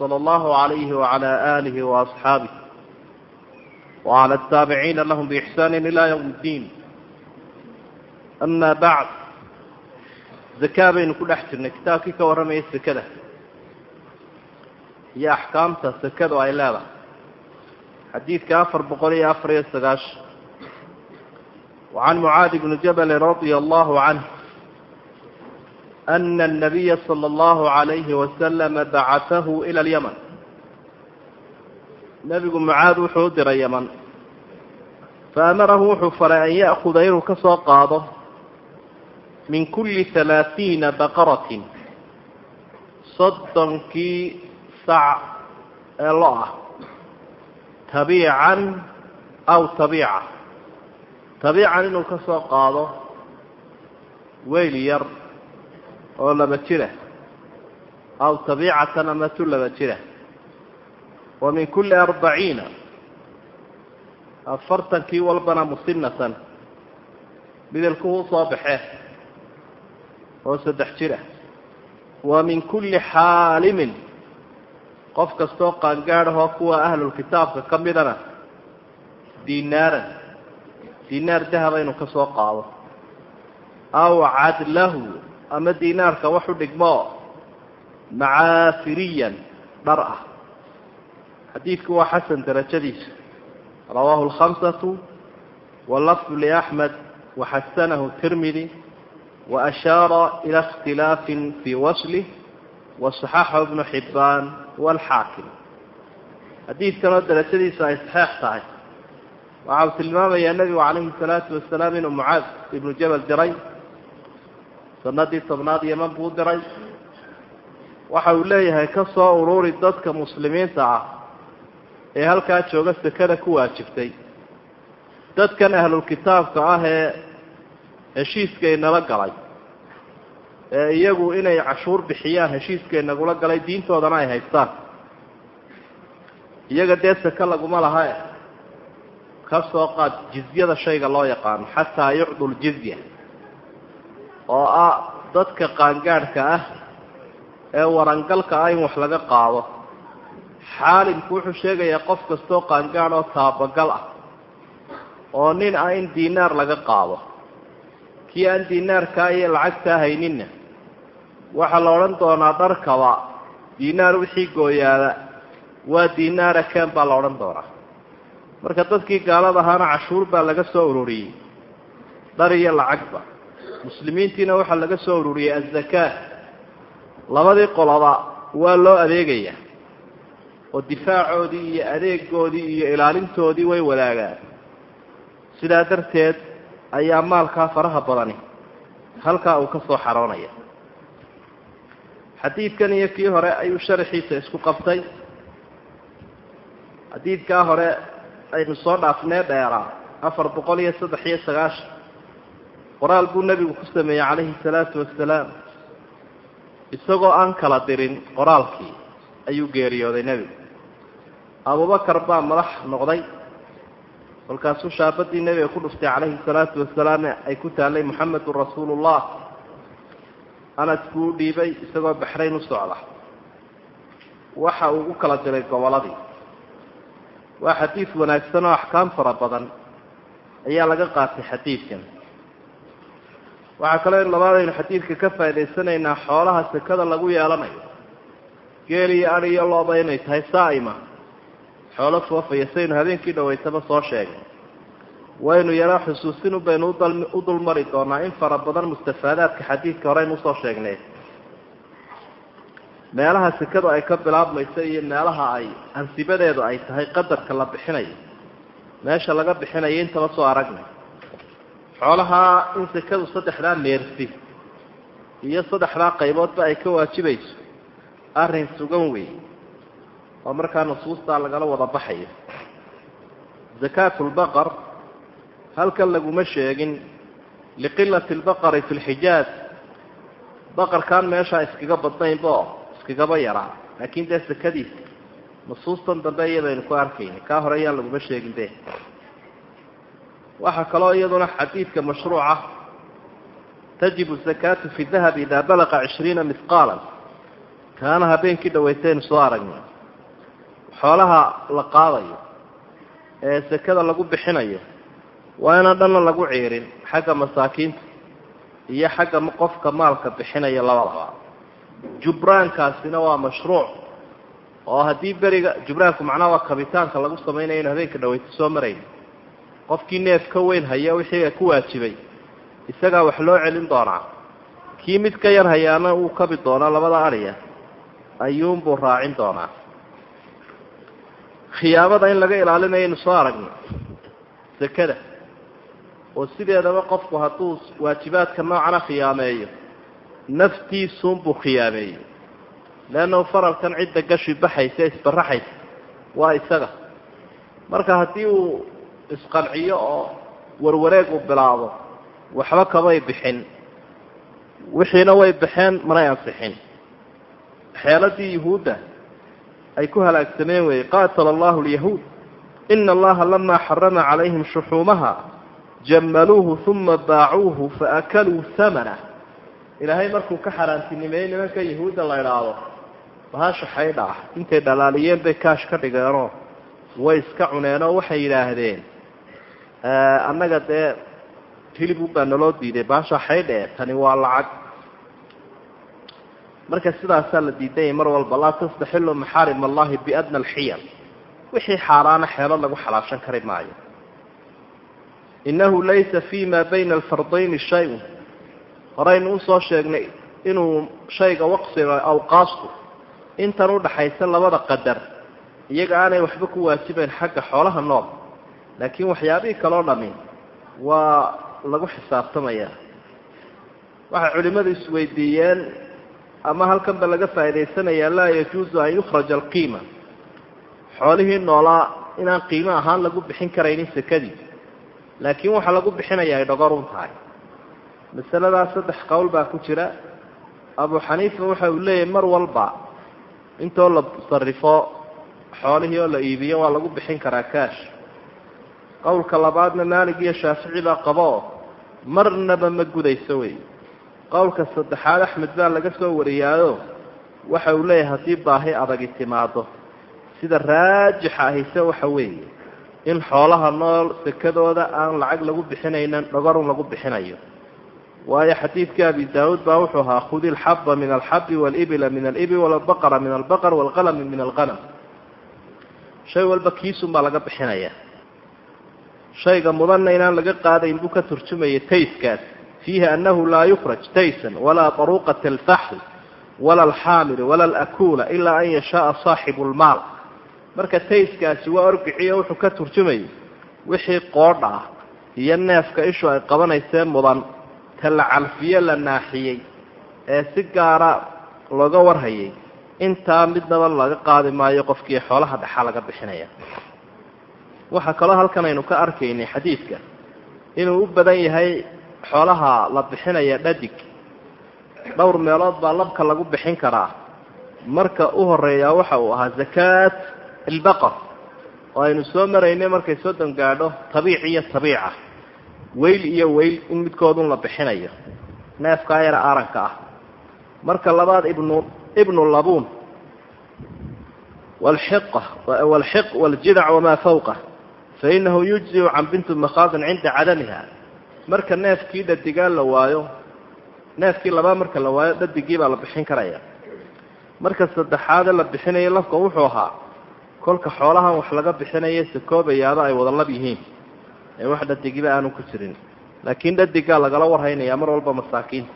صلى الله عليه وعلى آله وأصحابه وعلى التابعين لهم بإحسان إلى يوم الدين أما بعد zakaa baynu ku dhex jirnay kitaabkii ka warramayay sekada iyo axkaamta sekadu ay leedahay xadiidka afar boqol iyo afar iyo sagaashan وعن معاذ بن جبل رضي الله عنه أن النبي صلى الله عليه وسلم بعثه إلى اليمن nebigu mucaad wuxuu u diray yeman faamarahu wuxuu faray an ya'kuda inuu ka soo qaado min kulli halaaثiina baqaratin soddonkii sac ee lo ah tabiican aw tabiica tabiican inuu ka soo qaado weyl yar oo laba jira aw tabiicatan ama tu laba jira. Wa min kulli arbaciina afartankii walbana musinatan midalkuhu soo baxee oo saddex jir ah wa min kulli xaalimin qof kastoo qaangaadhahoo kuwa ahlulkitaabka ka midana dinaaran dinaar dahaba inuu ka soo qaado. Aw cadlahu ama dinaarka wax u dhigmo. Macaafiriyan dhar ah. Xadiidku waa xasan darajadiisa. Rawaahu alkhamsatu walafdu liaxmed waxasanahu tirmidi waashaara ila ikhtilaafin fii waslih wasaxaxahu ibnu xibbaan waalxaakim xadiidkanoo darajadiisa ay saxeix tahay. Waxa uu tilmaamayaa nebigu calayhi salaatu wasalaam inuu mucaad ibnu jabal diray sanadii tobnaad yeman buu diray. Waxa uu leeyahay ka soo ururi dadka muslimiinta ah ee halkaa jooga sekada ku waajibtay. Dadkan ahlulkitaabka ah ee heshiiskay nala galay ee iyagu inay cashuur bixiyaan heshiiskay nagula galay diintoodana ay haystaan. Iyaga dee seke laguma lahae ka soo qaad jizyada shayga loo yaqaano xataa yucdu ljizya oo ah dadka qaangaadhka ah ee warangalka ah in wax laga qaado. Xaalimku wuxuu sheegayaa qof kastoo qaangaadh oo taabagal ah oo nin ah in diinaar laga qaado. Kii aan dinaarkaa iyo lacagtaa hayninna waxaa la odhan doonaa dharkaba dinaar wixii gooyaada waa dinaara ken baa la odhan doonaa. Marka dadkii gaalada ahaana cashuur baa laga soo ururiyey dhar iyo lacagba muslimiintiina waxaa laga soo ururiyey azakaa labadii qoloba waa loo adeegayaa oo difaacoodii iyo adeegoodii iyo ilaalintoodii way wadaagaan. Sidaa darteed ayaa maalkaa faraha badani halkaa uu ka soo xaroonaya. Xadiidkan iyo kii hore ayuu sharaxiisa isku qabtay. Xadiidkaa hore aynu soo dhaafnee dheeraa afar boqol iyo saddex iyo sagaashan qoraal buu nebigu ku sameeyey calayhi salaatu wasalaam isagoo aan kala dirin qoraalkii ayuu geeriyooday nebigu. Abubakar baa madax noqday. Kolkaasuu shaabadii nebiga ku dhuftay calayhi salaatu wasalaam ay ku taallay moxamedun rasuulullah. Anas buu u dhiibay isagoo baxrayn u socda. Waxa uu u kala diray gobolladii waa xadiid wanaagsan oo axkaam fara badan. Ayaa laga qaatay xadiidkan waxaa kaloo in labaadaynu xadiidka ka faa'idaysanaynaa xoolaha sekada lagu yeelanayo. Geel iyo ad iyo looba inay tahay saa'ima xoolo foofaya saynu habeenkii dhawaytaba soo sheegay. Waynu yaro xusuusin baynu u dulmari doonaa in fara badan mustafaadaadka xadiidka horeynu u soo sheegnay. Meelaha sekadu ay ka bilaabmayso iyo meelaha ay ansibadeedu ay tahay qadarka la bixinayo meesha laga bixinayo intaba soo aragnay xoolaha in sekadu saddexdaa meersi iyo saddexdaa qayboodba ay ka waajibayso arrin sugan weeye oo markaa nusuustaa lagala wada baxayo zakaatu lbaqar halkan laguma sheegin liqilati lbaqari fi lxijaaz baqarkaan meeshaa iskaga badnaynbo iskagaba yaraa laakiin dee sakadiisa nusuustan dambe iyadaynu ku arkayna kaa hore ayaan laguma sheegin de waxaa kaloo iyaduna xadiidka mashruuca tajibu zakaatu fi dahab idaa balaqa cishriina mihqaalan kaana habeenkii dhawaytaynu soo aragnay. Xoolaha la qaadayo ee sakada lagu bixinayo waa inaan dhanna lagu ciirin xagga masaakiinta iyo xagga qofka maalka bixinaya labadaba. Jubraankaasina waa mashruuc oo haddii beriga jubraanku macnaha waa kabitaanka lagu samaynayo inu habeenka dhawayto soo marayn qofkii neef ka weyn haya wixii ku waajibay. Isagaa wax loo celin doonaa. Kii mid ka yar hayaana uu kabi doonaa labada ariya. Ayuunbuu raacin doonaa. Khiyaamada in laga ilaalinayaynu soo aragno sakada oo sideedaba qofku hadduu waajibaadka noocana khiyaameeyo naftiisuunbuu khiyaameeyey. Leannahu faralkan cidda gashi baxaysa isbaraxaysa. Waa isaga. Marka haddii uu isqanciyo oo warwareeg uu bilaabo waxba kamay bixin. Wixiina way baxeen manay ansixin. Xeeladii yuhuudda ay ku halaagsameen weeye qaatala allahu lyahuud ina allaha lamaa xarama calayhim shuxuumaha jammaluuhu uma baacuuhu faakaluu hamana ilaahay markuu ka xaaraantinimeeyey nimanka yahuudda la idhaahdo bahasha xaydha ah intay dhalaaliyeen bay kaash ka dhigeenoo way iska cuneenoo waxay yidhaahdeen annaga dee hilibun baa naloo diiday bahasha xaydha e tani waa lacag. Marka sidaasaa la diidanyay mar walba laa tastaxilu maxaarim allahi biadna alxiyal wixii xaaraana xeelad lagu xalaashan kari maayo. Innahu laysa fi ma bayna alfardayni shay-un horaynu u soo sheegnay inuu shayga waqsiga awqaastu. Intan udhaxaysa labada qadar iyaga aanay waxba ku waajibayn xagga xoolaha nool laakiin waxyaabihii kaloo dhami waa lagu xisaabtamayaa waxay culimmadu isweydiiyeen ama halkanba laga faa'idaysanayaa laa yajuusu an yukhraja alqiima. Xoolihii noolaa inaan qiimo ahaan lagu bixin karaynin sekadii laakiin waxaa lagu bixinaya ay dhogorun tahay. Masaladaas saddex qowl baa ku jira. Abu xaniifa waxa uu leeyahay mar walba intoo la sarifo xoolihii oo la iibiyo waa lagu bixin karaa kaash qowlka labaadna maalig iyo shaafici baa qabo oo marnaba ma gudayso wey. Qowlka saddexaad axmed baa laga soo wariyaayo waxa uu leeyahay haddii baahi adagi timaado sida raajixa ahise waxa weeye in xoolaha nool sekadooda aan lacag lagu bixinaynin dhogorun lagu bixinayo. Waayo xadiidkii abi daawuud baa wuxuu ahaa khudi alxaba min alxabi walibila min alibil walbaqara min albaqar walqalami min alqanam shay walba kiisun baa laga bixinaya shayga mudanna inaan laga qaadayn buu ka turjumayay tayskaas. Fiihi annahu laa yukhraj taysan walaa taruqata alfaxl wala alxaamil wala alakula ilaa an yashaaa saaxibu lmaal marka tayskaasi waa orgiciyo wuxuu ka turjumayay wixii qoodha ah iyo neefka ishu ay qabanaysee mudan ta la calfiyo la naaxiyey ee si gaara looga warhayay intaa midnaba laga qaadi maayo qofkii xoolaha dhexa laga bixinaya waxaa kaloo halkan aynu ka arkaynay xadiidka. Inuu u badan yahay xoolaha la bixinaya dhadig. Dhowr meelood baa labka lagu bixin karaa. Marka u horeeyaa waxa uu ahaa zakaat albaqar. Oo aynu soo maraynay markay soddon gaadho tabiic iyo tabiica. Weyl iyo weyl in midkoodun la bixinayo. Neefkaa yara aaranka ah. Marka labaad ibnu ibnu labuun. Walxiqa walxiq waljidac wamaa fawqa fainahu yujziu can bintu makhaadin cinda cadamiha marka neefkii dhadigaa la waayo neefkii labaa marka la waayo dhadigii baa la bixin karaya marka saddexaade la bixinayo lafka wuxuu ahaa kolka xoolahan wax laga bixinayo sakoobayaaba ay wada lab yihiin ee wax dhadigiba aanu ku jirin laakiin dhadigaa lagala warhaynayaa mar walba masaakiinta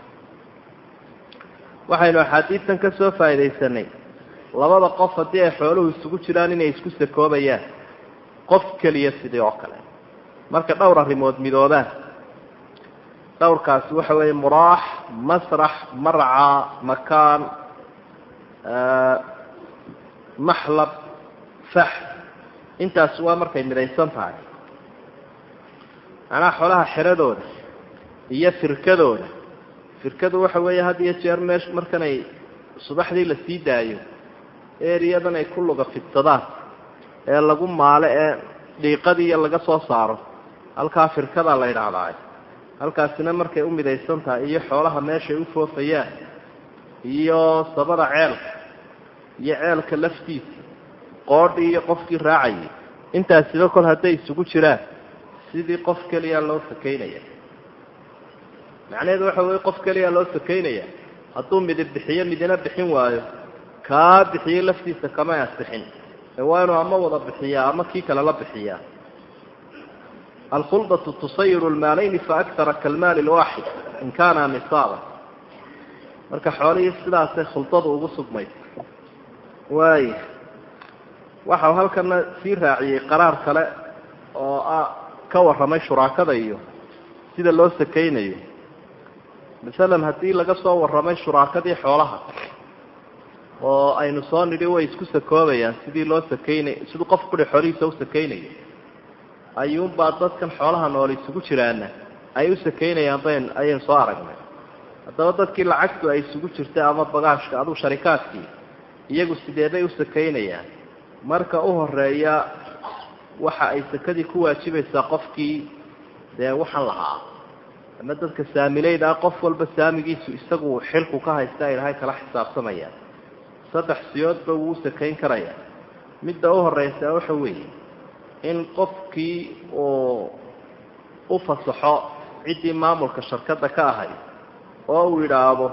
waxaynu axaadiistan ka soo faaidaysanay labada qof haddii ay xooluhu isugu jiraan inay isku sakoobayaan qof keliya sidii oo kale. Marka dhowr arrimood midoobaan dhowrkaasi waxa weeye muraax masrax marca makaan maxlab fax. Intaas waa markay midaysan tahay. Macnaha xoolaha xeradooda iyo firkadooda. Firkadu waxa weeye had iyo jeer meesh markanay subaxdii la sii daayo eriyadan ay ku luga fidsadaan ee lagu maalo ee dhiiqadiiyo laga soo saaro. Halkaa firkadaa la yidhaahdaa. Halkaasina markay u midaysan tahay iyo xoolaha meeshay u foofayaan iyo sabada ceelka iyo ceelka laftiisa qoodhii iyo qofkii raacayay intaasiba kol hadday isugu jiraan sidii qof keliya loo sakaynaya macnaheedu waxa weye qof keliya loo sakaynaya hadduu midib bixiyo midina bixin waayo kaa bixiyey laftiisa kama asixin waa inuu ama wada bixiyaa ama kii kale la bixiyaa alkhuldatu tusayiru lmaalayni faakara kalmaali lwaaxid in kaana nisaaba. Marka xoolihii sidaasay khuldadu ugu sugmaysa waay waxau halkana sii raaciyey qaraar kale oo ah ka warramay shuraakada iyo sida loo sakaynayo. Masalan haddii laga soo warramay shuraakadii xoolaha oo aynu soo nidhi way isku sakoobayaan sidii loo sakaynay siduu qof kudhi xoolihiisa u sakaynayo. Ayuunbaa dadkan xoolaha nool isugu jiraana ay u sakaynayaan bayn ayaynu soo aragnay. Haddaba dadkii lacagtu ay isugu jirtay ama bagaashka adugu sharikaadkii iyagu sideebay u sakaynayaan? Marka u horreeya waxa ay sakadii ku waajibaysaa qofkii dee waxaan lahaa ama dadka saamileyda ah qof walba saamigiisu isagu xilku ka haysta ilahay kala xisaabtamaya saddex siyoodba wuu sakayn karaya. Midda u horeysa waxa weeye in qofkii uu u fasaxo ciddii maamulka sharkadda ka ahay oo uu yidhaahdo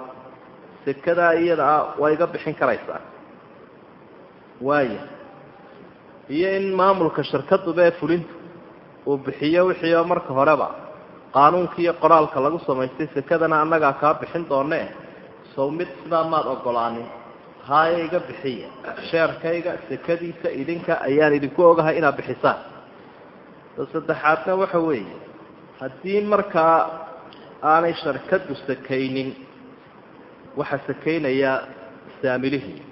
sekadaa iyada ah waa iga bixin karaysaa. Waaya iyo in maamulka sharkaduba ee fulintu uu bixiyo wixii oo marka horeba qaanuunka iyo qoraalka lagu samaystay sekadana annagaa kaa bixin doonee sow mid sidaa maad ogolaanin haaya iga bixiya. Sheerkayga sekadiisa idinka ayaan idinku ogahay inaad bixisaan saddexaadna waxa weeye haddii markaa aanay sharkadu sakaynin waxaa sakaynaya saamilihii.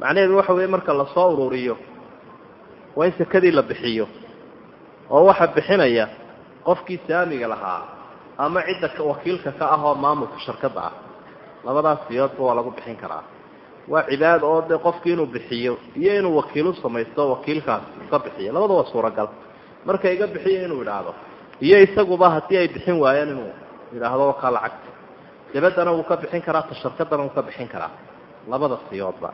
Macnaheedu waxa weeye marka la soo ururiyo waa in sekadii la bixiyo oo waxaa bixinaya qofkii saamiga lahaa ama cidda wakiilka ka ah oo maamulka sharkadda ah. Labadaas siyoodba waa lagu bixin karaa waa cibaada oo dee qofkii inuu bixiyo iyo inuu wakiilu samaysto wakiilkaas ka bixiyo. Labada waa suuragal. Marka iga bixiyo inuu idhaahdo iyo isaguba haddii ay bixin waayeen inuu yidhaahdo kaa lacagta dabaddana wuu ka bixin karaa ta sharkadana wuu ka bixin karaa. Labada siyoodba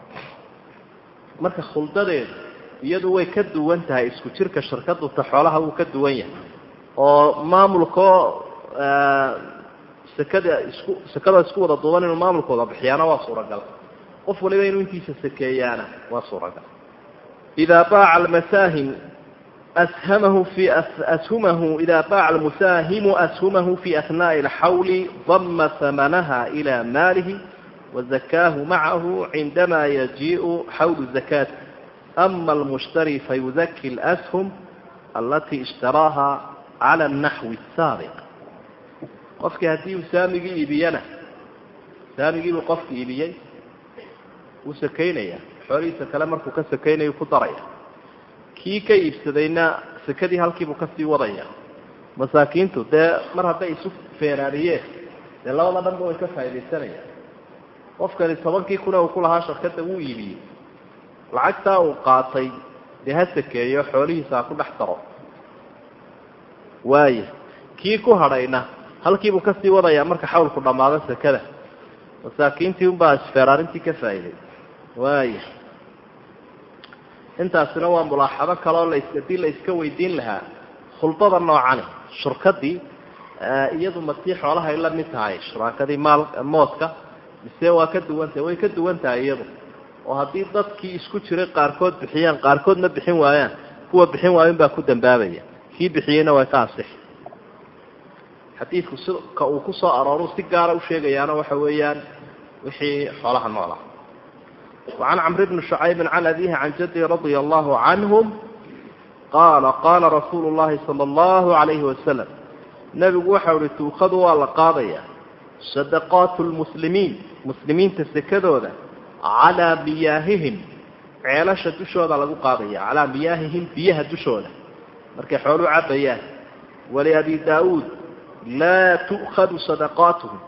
marka khuldadeedu iyadu way ka duwan tahay isku jirka sharkadu ta xoolaha wuu ka duwan yahay. Oo maamulkao sekada isku sekada isku wada duuban inuu maamulkooda bixiyaana waa suuragal qof waliba inuu intiisa sakeeyaana waa suuragal idaa baaca almasaahimu ashamahu fi ashumahu idaa baaca almusaahimu ashumahu fi ahnaa'i alxawli dama hamanaha ila maalihi wazakaahu macahu cindama yajiiءu xawlu zakaat. Ama almushtari fayuzaki alashum alatii ishtaraaha cala naxwi saabiq qofkii haddii uu saamigii iibiyana saamigii buu qofki iibiyey wuu sakaynaya xoolihiisa kale markuu ka sakaynayu ku daraya. Kii ka iibsadayna sekadii halkiibuu ka sii wadaya. Masaakiintu dee mar hadday isu feeraariyeen dee labada dhanba way ka faaidaysanayaan qofkani tobankii kuna uu ku lahaa sharkadda wuu iibiyey lacagtaa uu qaatay dee ha sakeeyo xoolihiisa ha ku dhex daro. Waaya kii ku hadhayna halkiibuu ka sii wadayaa marka xawlku dhammaado sekada. Masaakiintii unbaa isfeeraarintii ka faa'iday waaya intaasina waa mulaaxado kaleoo las haddii la iska weydiin lahaa. Khuldada noocani shurkadii iyadu masii xoolahay la mid tahay. Shuraakadii maal mooska mise waa ka duwan tahay? Way ka duwan tahay iyadu. Oo haddii dadkii isku jiray qaarkood bixiyaan qaarkoodna bixin waayaan kuwa bixin waayan baa ku dambaabaya. Kii bixiyeyna waa ka ansixi. Xadiidku sika uu ku soo arooru si gaara usheegayaana waxa weeyaan wixii xoolaha noola وعن cمر بن شعyب عن أbيه عن جدي رضي الله عنهم qاaل qاla رsuuل اللhi صلى الله عليه وسلم نبgu waxa uhi tuukadu waa la qaadaya صدقاaت المسلimiin مسلimiinta sekadooda عalىa miyaahihim ceelasha dushooda lagu qaadaya calaa miyaahihim biyaha dushooda markay xoolu cabayaan waliabi daauud laa tu'khadu sadaqaatuhum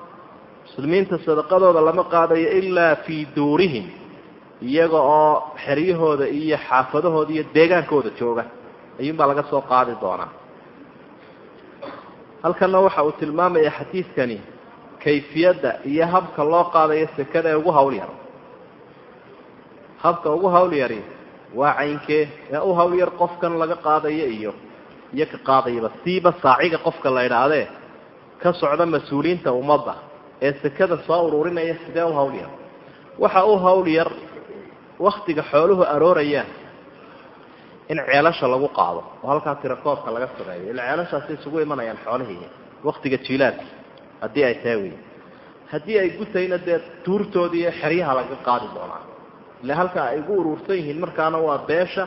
muslimiinta sadaqadooda lama qaadayo ilaa fii duurihim iyaga oo xeryahooda iyo xaafadahooda iyo deegaankooda jooga. Ayuunbaa laga soo qaadi doonaa. Halkanna waxa uu tilmaamaya xadiidkani kayfiyadda iyo habka loo qaadayo sekada ee ugu hawl yar. Habka ugu hawl yari waa caynkee ee u hawl yar qofkan laga qaadayo iyo iyo ka qaadayaba siiba saaciga qofka la idhaahdee ka socda mas'uuliyiinta ummadda ee sekada soo ururinaya sidee u hawl yar. Waxa u hawl yar waktiga xooluhu aroorayaan in ceelasha lagu qaado. Oo halkaa tirakoobka laga sameeyo ila ceelashaasi isugu imanayaan xoolihii. Waktiga jiilaadka haddii ay tahay wey haddii ay gutayna dee tuurtoodii iyo xeryaha laga qaadi doonaa. Ila halka ay ugu urursan yihiin markaana waa beesha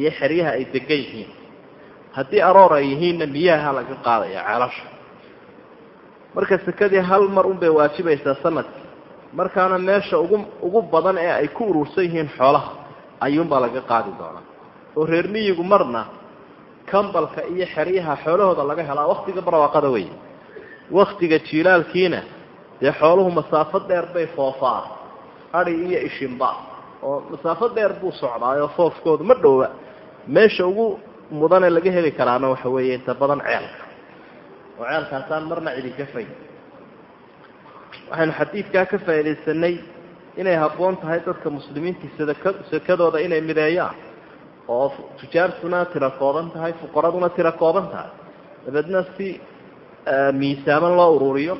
iyo xeryaha ay degan yihiin. Haddii aroor ay yihiinna miyaha laga qaadaya ceelasha. Marka sekadii hal mar unbay waajibaysaa sannadkii markaana meesha ugu ugu badan ee ay ku urursan yihiin xoolaha ayuunbaa laga qaadi doonaa. Oo reer miyigu marna kambalka iyo xeryaha xoolahooda laga helaa waktiga barwaaqada wey waktiga jiilaalkiina dee xooluhu masaafo dheer bay foofaan adi iyo ishinba oo masaafo dheer buu socdaayoo foofkoodu ma dhowa meesha ugu mudane laga heli karaana waxa weeye inta badan ceelka. Oo ceelkaasaan marna cidi kafay waxaynu xadiidkaa ka faaidaysanay inay habboon tahay dadka muslimiintii sadaka sakadooda inay mideeyaan oo tujaartuna tira kooban tahay fuqaraduna tira kooban tahay. Dabeedna si miisaaman loo ururiyo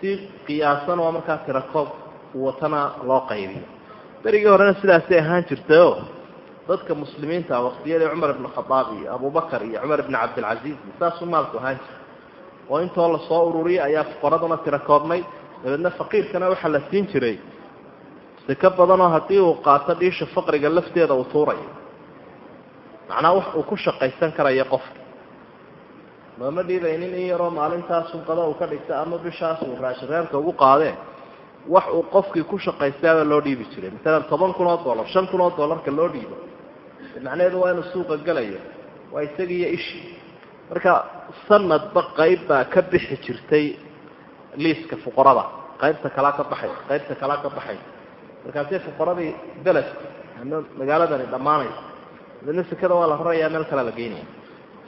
si qiyaasan oo markaa tira koob watana loo qaybiyo. Berigii horena sidaasay ahaan jirtayoo dadka muslimiinta waqtiyadii cumar ibn khadaab iyo abubakar iyo cumar ibn cabdilcaziiz saasuu maalku ahaan jira oo intoo la soo ururiyay ayaa fuqaraduna tira koobnay dabeedna faqiirkana waxaa la siin jiray. Siko badanoo haddii uu qaato dhiisha faqriga lafteeda uu tuurayo macnaa wax uu ku shaqaysan karayo qofka. Looma dhiibaynin in yaroo maalintaas sunqado uu ka dhigta ama bishaas uu raashireerka ugu qaadee? Wax uu qofkii ku shaqaystaaba loo dhiibi jiray. Masalan toban kun oo dollar shan kun oo dollarka loo dhiibo. Macnaheedu waa inuu suuqa gelayo waa isagiiyo ishii marka sanadba qayb baa ka bixi jirtay liiska fuqarada. Qaybta kalaa ka baxay qaybta kalaa ka baxay. Markaasay fuqaradii beledku magaaladani dhammaanaysa dabeedna sekada waa la rarayaa meel kale la geynaya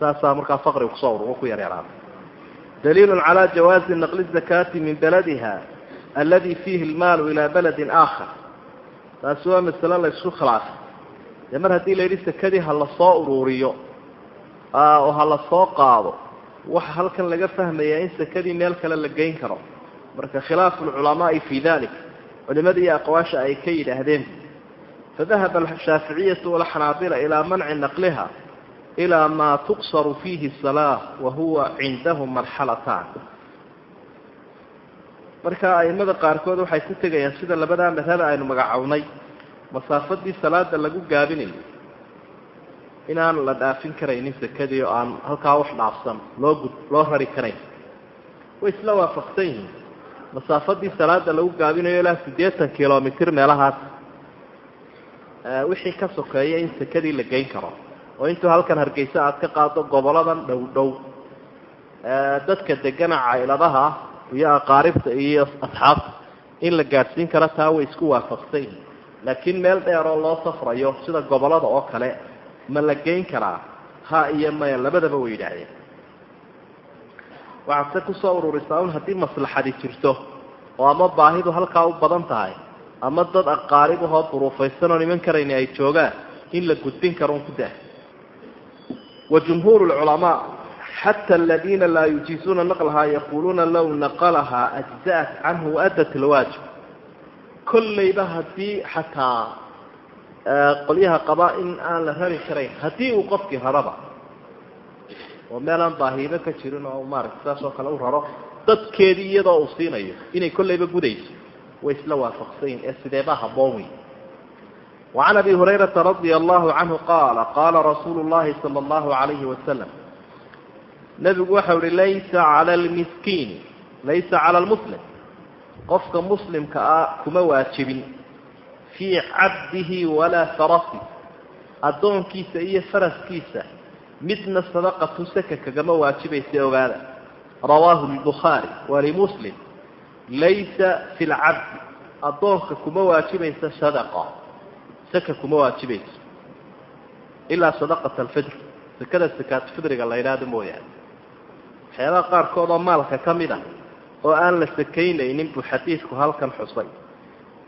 saasaa markaa faqriga ku soo ururo ku yaryaraada daliilun calaa jawaazi naqli zakaati min baladiha aladi fiihi lmaalu ilaa baladin aakhar. Taasi waa masale la isku khilaafay. Dee mar haddii la yidhi sekadii ha la soo ururiyo oo ha la soo qaado waxa halkan laga fahmayaa in sekadii meel kale la geyn karo. Marka khilaafu lculamaai fii dalik culimada iyo aqwaasha ay ka yidhaahdeen fadahaba ashaaficiyatu walxanaabila ilaa manci naqliha ilaa maa tuqsaru fiihi salaa wa huwa cindahum marxalataan marka aimada qaarkood waxay ku tegayaan sida labadaa madhaba aynu magacownay masaafadii salaada lagu gaabinayo inaan la dhaafin karaynin sekadii oo aan halkaa wax dhaafsan loo gud loo rari karayn. Way isla waafaqsan yihiin. Masaafadii salaada lagu gaabinayo ilaa siddeetan kilomitr meelahaas wixii ka sokeeya in sekadii la geyn karo. Oo intuu halkan hargeysa aad ka qaado goboladan dhow dhow. Dadka degana cayladaha iyo aqaaribta iyo asxaabta in la gaadhsiin karo taa way isku waafaqsan yihiin. Laakiin meel dheer oo loo safrayo sida gobollada oo kale ma la geyn karaa? Ha iyo maya labadaba way yidhaahdeen. Waxaad se ku soo ururisaa un haddii maslaxadi jirto oo ama baahidu halkaa u badan tahay ama dad aqaaribahoo duruufaysanoo niman karayni ay joogaan in la gudbin karo un ku dah wa jumhuur lculamaa xata aladiina laa yujiisuuna naqlahaa yaquluuna low naqalahaa ajza'at canhu waadat alwaajib. Kollayba haddii xataa qolyaha qabaa in aan la rari karayn haddii uu qofkii raraba oo meel aan baahiibo ka jirin oo maaragta saas oo kale u raro dadkeedii iyadoo uu siinayo inay kollayba gudayso way isla waafaqsanyihin ee sideebaa habboon wey wacan abi hurayrata radia allahu canhu qaala qaala rasuulu llahi sala allahu alayhi wasalam nebigu waxau ihi laysa cala almiskiini laysa cala almuslim. Qofka muslimka ah kuma waajibin fii cabdihi walaa farasi addoonkiisa iyo faraskiisa midna sadaqatu saka kagama waajibaysa ogaada. Rawaahu lbukhaari walimuslim laysa fi lcabdi addoonka kuma waajibaysa sadaqa. Saka kuma waajibayso. Ilaa sadaqata alfidr sakada sakaatufidriga la yidhaahdo mooyaane. Waxyaabaha qaarkood oo maalka ka mid ah oo aan la sakaynaynin buu xadiidku halkan xusay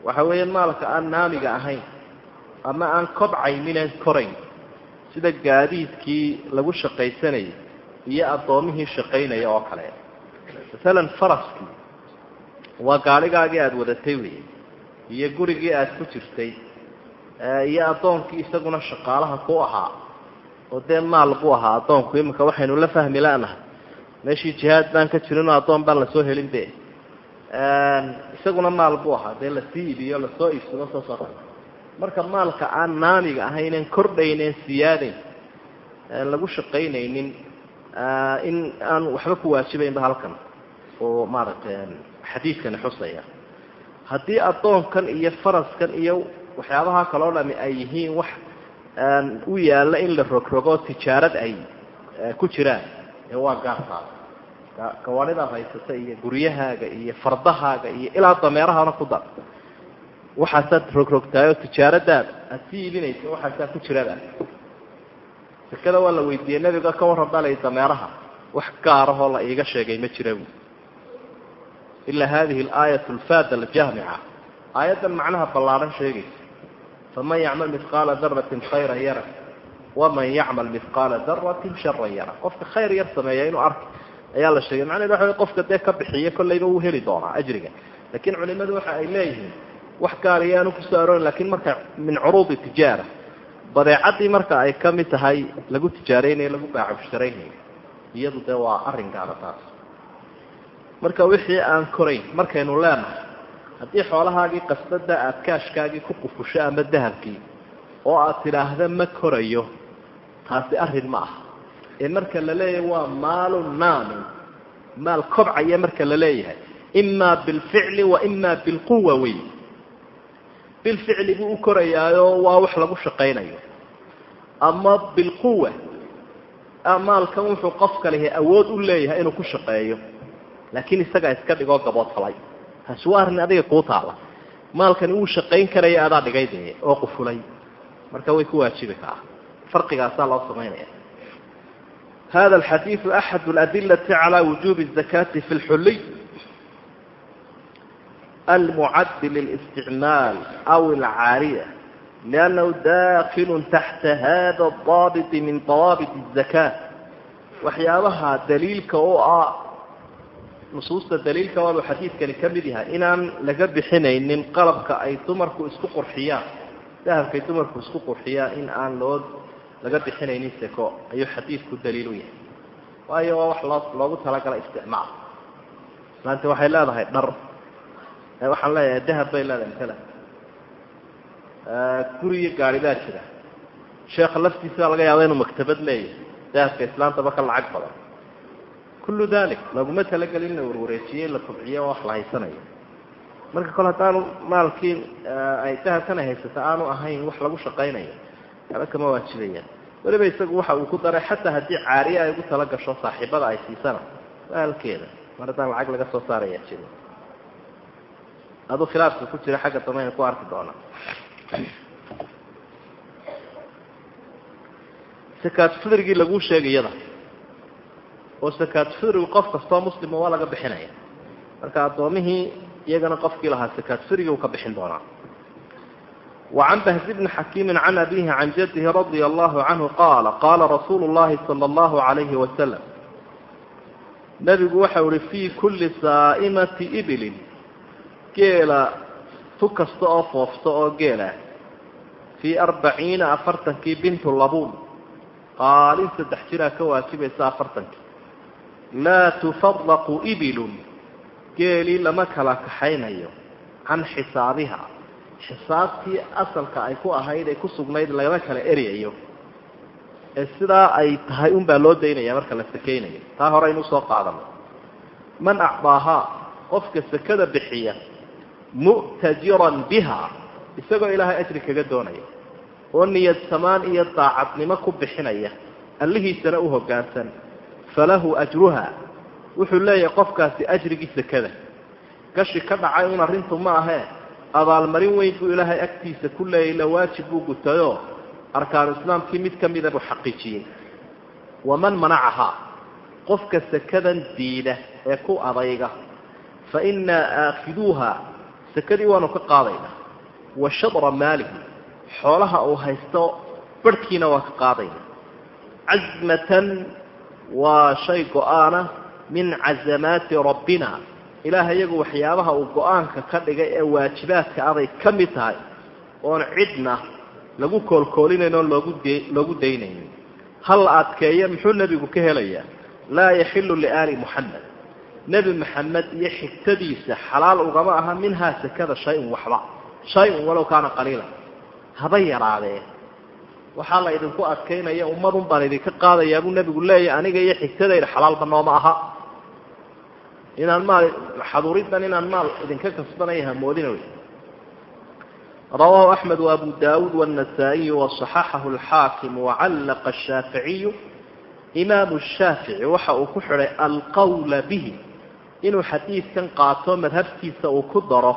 waxa weeye maalka aan naamiga ahayn ama aan kobcaynin aan korayn sida gaadiidkii lagu shaqaysanayay iyo addoomihii shaqaynaya oo kale. Masalan faraskii waa gaadhigaagii aada wadatay wey iyo gurigii aada ku jirtay iyo addoonkii isaguna shaqaalaha ku ahaa oo dee maal buu ahaa addoonku iminka waxaynu la fahmi lanahay meeshii jihaad baan ka jirinoo addoon baan la soo helin be isaguna maal buu ahaa. Dee la sii iibiyo la soo iibsado saasoo kale marka maalka aan naamiga ahaynen kordhaynen siyaadayn lagu shaqaynaynin in aan waxba ku waajibaynba halkan. Oo maaragtay xadiidkani xusaya. Haddii addoonkan iyo faraskan iyo waxyaabaha kaloo dhami ay yihiin wax u yaalla in la rogrogo tijaarad ay ku jiraan ee waa gaartaada gawaanidaad haysata iyo guryahaaga iyo fardahaaga iyo ilaa dameerahana ku dar. Waxaasaad rogrogtaayoo tijaaradaada aada sii iibinaysa waxaasaa ku jirada sekada waa la weydiiyey nebiga ka warran dhalay dameeraha. Wax gaarahoo la iiga sheegay ma jira bu ilaa hadihi alaayat alfaada aljaamica aayaddan macnaha ballaadhan sheegaysa faman yacmal mihqaala daratin khayran yara waman yacmal mihqaala daratin sharan yara. Qofka khayr yar sameeya inuu arka ayaa la sheegay macnahedu waxa qofka dee ka bixiya kollayba wuu heli doonaa ajriga. Laakiin culimadu waxa ay leeyihiin wax gaar iyaanu ku soo aroorin laakiin marka min curuudi tijaara badeecaddii marka ay ka mid tahay lagu tijaaraynayo lagu baacamusharaynayo iyadu dee waa arrin gaara taas. Marka wixii aan korayn markaynu leenahay haddii xoolahaagii qasbada aada kaashkaagii ku qufusho ama dahabkii oo aad tidhaahda ma korayo taasi arrin ma aha ee marka la leeyahay waa maalu naamin maal kobcaya marka la leeyahay. Imaa bilficli wa imaa bilquwa wey. Bilficli buu u korayaayo waa wax lagu shaqaynayo. Ama bilquwa maalkan wuxuu qofka lehi awood u leeyahay inuu ku shaqeeyo. Laakiin isagaa iska dhigoo gabood falay. Taasi waa arrin adiga kuu taala. Maalkani wuu shaqayn karaya adaa dhigay dee oo qufulay. Marka way ku waajibi karaa farqigaasaa loo samaynaya hada alxadiidu axad aladilati cala wujuubi azakaati fi lxulliy almucaddi lilisticmaal aw alcaariya liannahu daakilun taxta hada adaabiti min dawaabit azakaa waxyaabaha daliilka oo ah nusuusta daliilka waanu xadiidkani ka mid yahay inaan laga bixinaynin qalabka ay dumarku isku qurxiyaan dahabkay dumarku isku qurxiyaan in aan loo laga bixinaynin seko ayuu xadiidku daliil u yahay. Waayo waa wax loo loogu talagala isticmaal. Maanta waxay leedahay dhar. Waxaan leeyahay dahab bay leedahay matala guri gaari baa jira. Sheekha laftiisa laga yaaba inuu maktabad leeyahay. Dahabka islaantaba ka lacag badan. Kullu dalik laguma talagelin in la warwareejiye la kobciye oo wax la haysanayo. Marka kole haddaanu maalkii ay dahabkan ay haysata aanu ahayn wax lagu shaqaynayo aba kama waajibayaan weliba isagu waxa uu ku daray xataa haddii caariye ay ugu tala gasho saaxiibada ay siisana. Waa halkeeda mar haddaan lacag laga soo saaraya jiri aduu khilaafka ku jira xagga dambe aynu ku arki doonaa. Sakaat fidrigii laguu sheegay iyada. Oo sakaat fidrigu qof kastoo muslima waa laga bixinaya. Marka addoomihii iyagana qofkii lahaa sakaat fidrigii uu ka bixin doonaa وعن بهز بن حكيم عن أبيه عن جده رضي الله عنه قال قال رسول الله صلى الله عليه وسلم نبgu waxa uhi في كuلi saaئمة إبل geela tu kasta oo foofta oo geelah fii arbaciina afartankii bintu labuun qaalin saddex jiraa ka waajibaysa afartankii laa tufaraqu ibilun geelii lama kala kaxaynayo can xisaabiha xisaabtii asalka ay ku ahayd ay ku sugnayd lagama kala eryayo ee sidaa ay tahay unbaa loo daynaya marka la sakeynayo taa hore aynu u soo qaadano man acdaahaa qofka sakada bixiya mu'tajiran biha isagoo ilaahay ajri kaga doonaya. Oo niyad samaan iyo daacadnimo ku bixinaya. Allihiisana u hoggaansan falahu ajruha wuxuu leeyahay qofkaasi ajrigii sekada gashi ka dhacay un arrintu ma ahee abaalmarin weyn buu ilaahay agtiisa ku leeyay la waajib buu gutayoo arkaanu islaamkii mid ka mida buu xaqiijiyey waman manacahaa qofka sekadan diida ee ku adayga fa innaa aakhiduuha sekadii waanu ka qaadaynaa wa shadra maalihi xoolaha uu haysto barhkiina waa ka qaadaynaa casmatan waa shay go'aana min casamaati rabbina ilaahay iyagu waxyaabaha uu go'aanka ka dhigay ee waajibaadka aday ka mid tahay oon cidna lagu koolkoolinayn oon loogu daynaynin. Hal la adkeeyo muxuu nebigu ka helayaa laa yaxilu liaali muxamed nebi maxamed iyo xigtadiisa xalaal ugama aha minhaa sekada shay-un waxba. Shay-un walow kaana qaliila. Haba yaraadee. Waxaa la idinku adkaynaya ummadun baan idinka qaadayaa buu nebigu leeyahy aniga iyo xigtadayda xalaalba nooma aha inaan maal xaduuriddan inaan maal idinka kasbanaya hamoodina wey. rawaahu axmed waabu daawuud wاnasaa'iyu waصaxaxahu wacallaqa ashaaficiyu imaamu shaafici waxa uu ku xidhay alqawla bihi inuu xadiidkan qaato madhabtiisa uu ku daro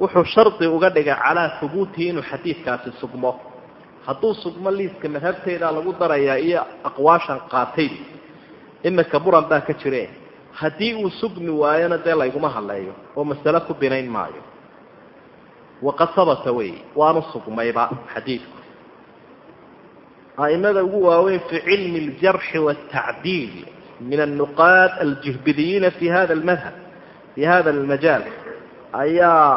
wuxuu shardi uga dhigay calaa hubuutihi inuu xadiidkaasi sugmo. Hadduu sugmo liiska madhabteedaa lagu darayaa iyo aqwaashan qaataydi imika buran baa ka jire haddii uu sugmi waayona dee layguma hadleeyo oo masale ku binayn maayo. Waqad sabata wey waanu sugmayba xadiidku. A'imada ugu waaweyn fi cilmi aljarxi waaltacdiil min annuqaad aljihbidiyiina fi hada almadhab fi hada almajaal ayaa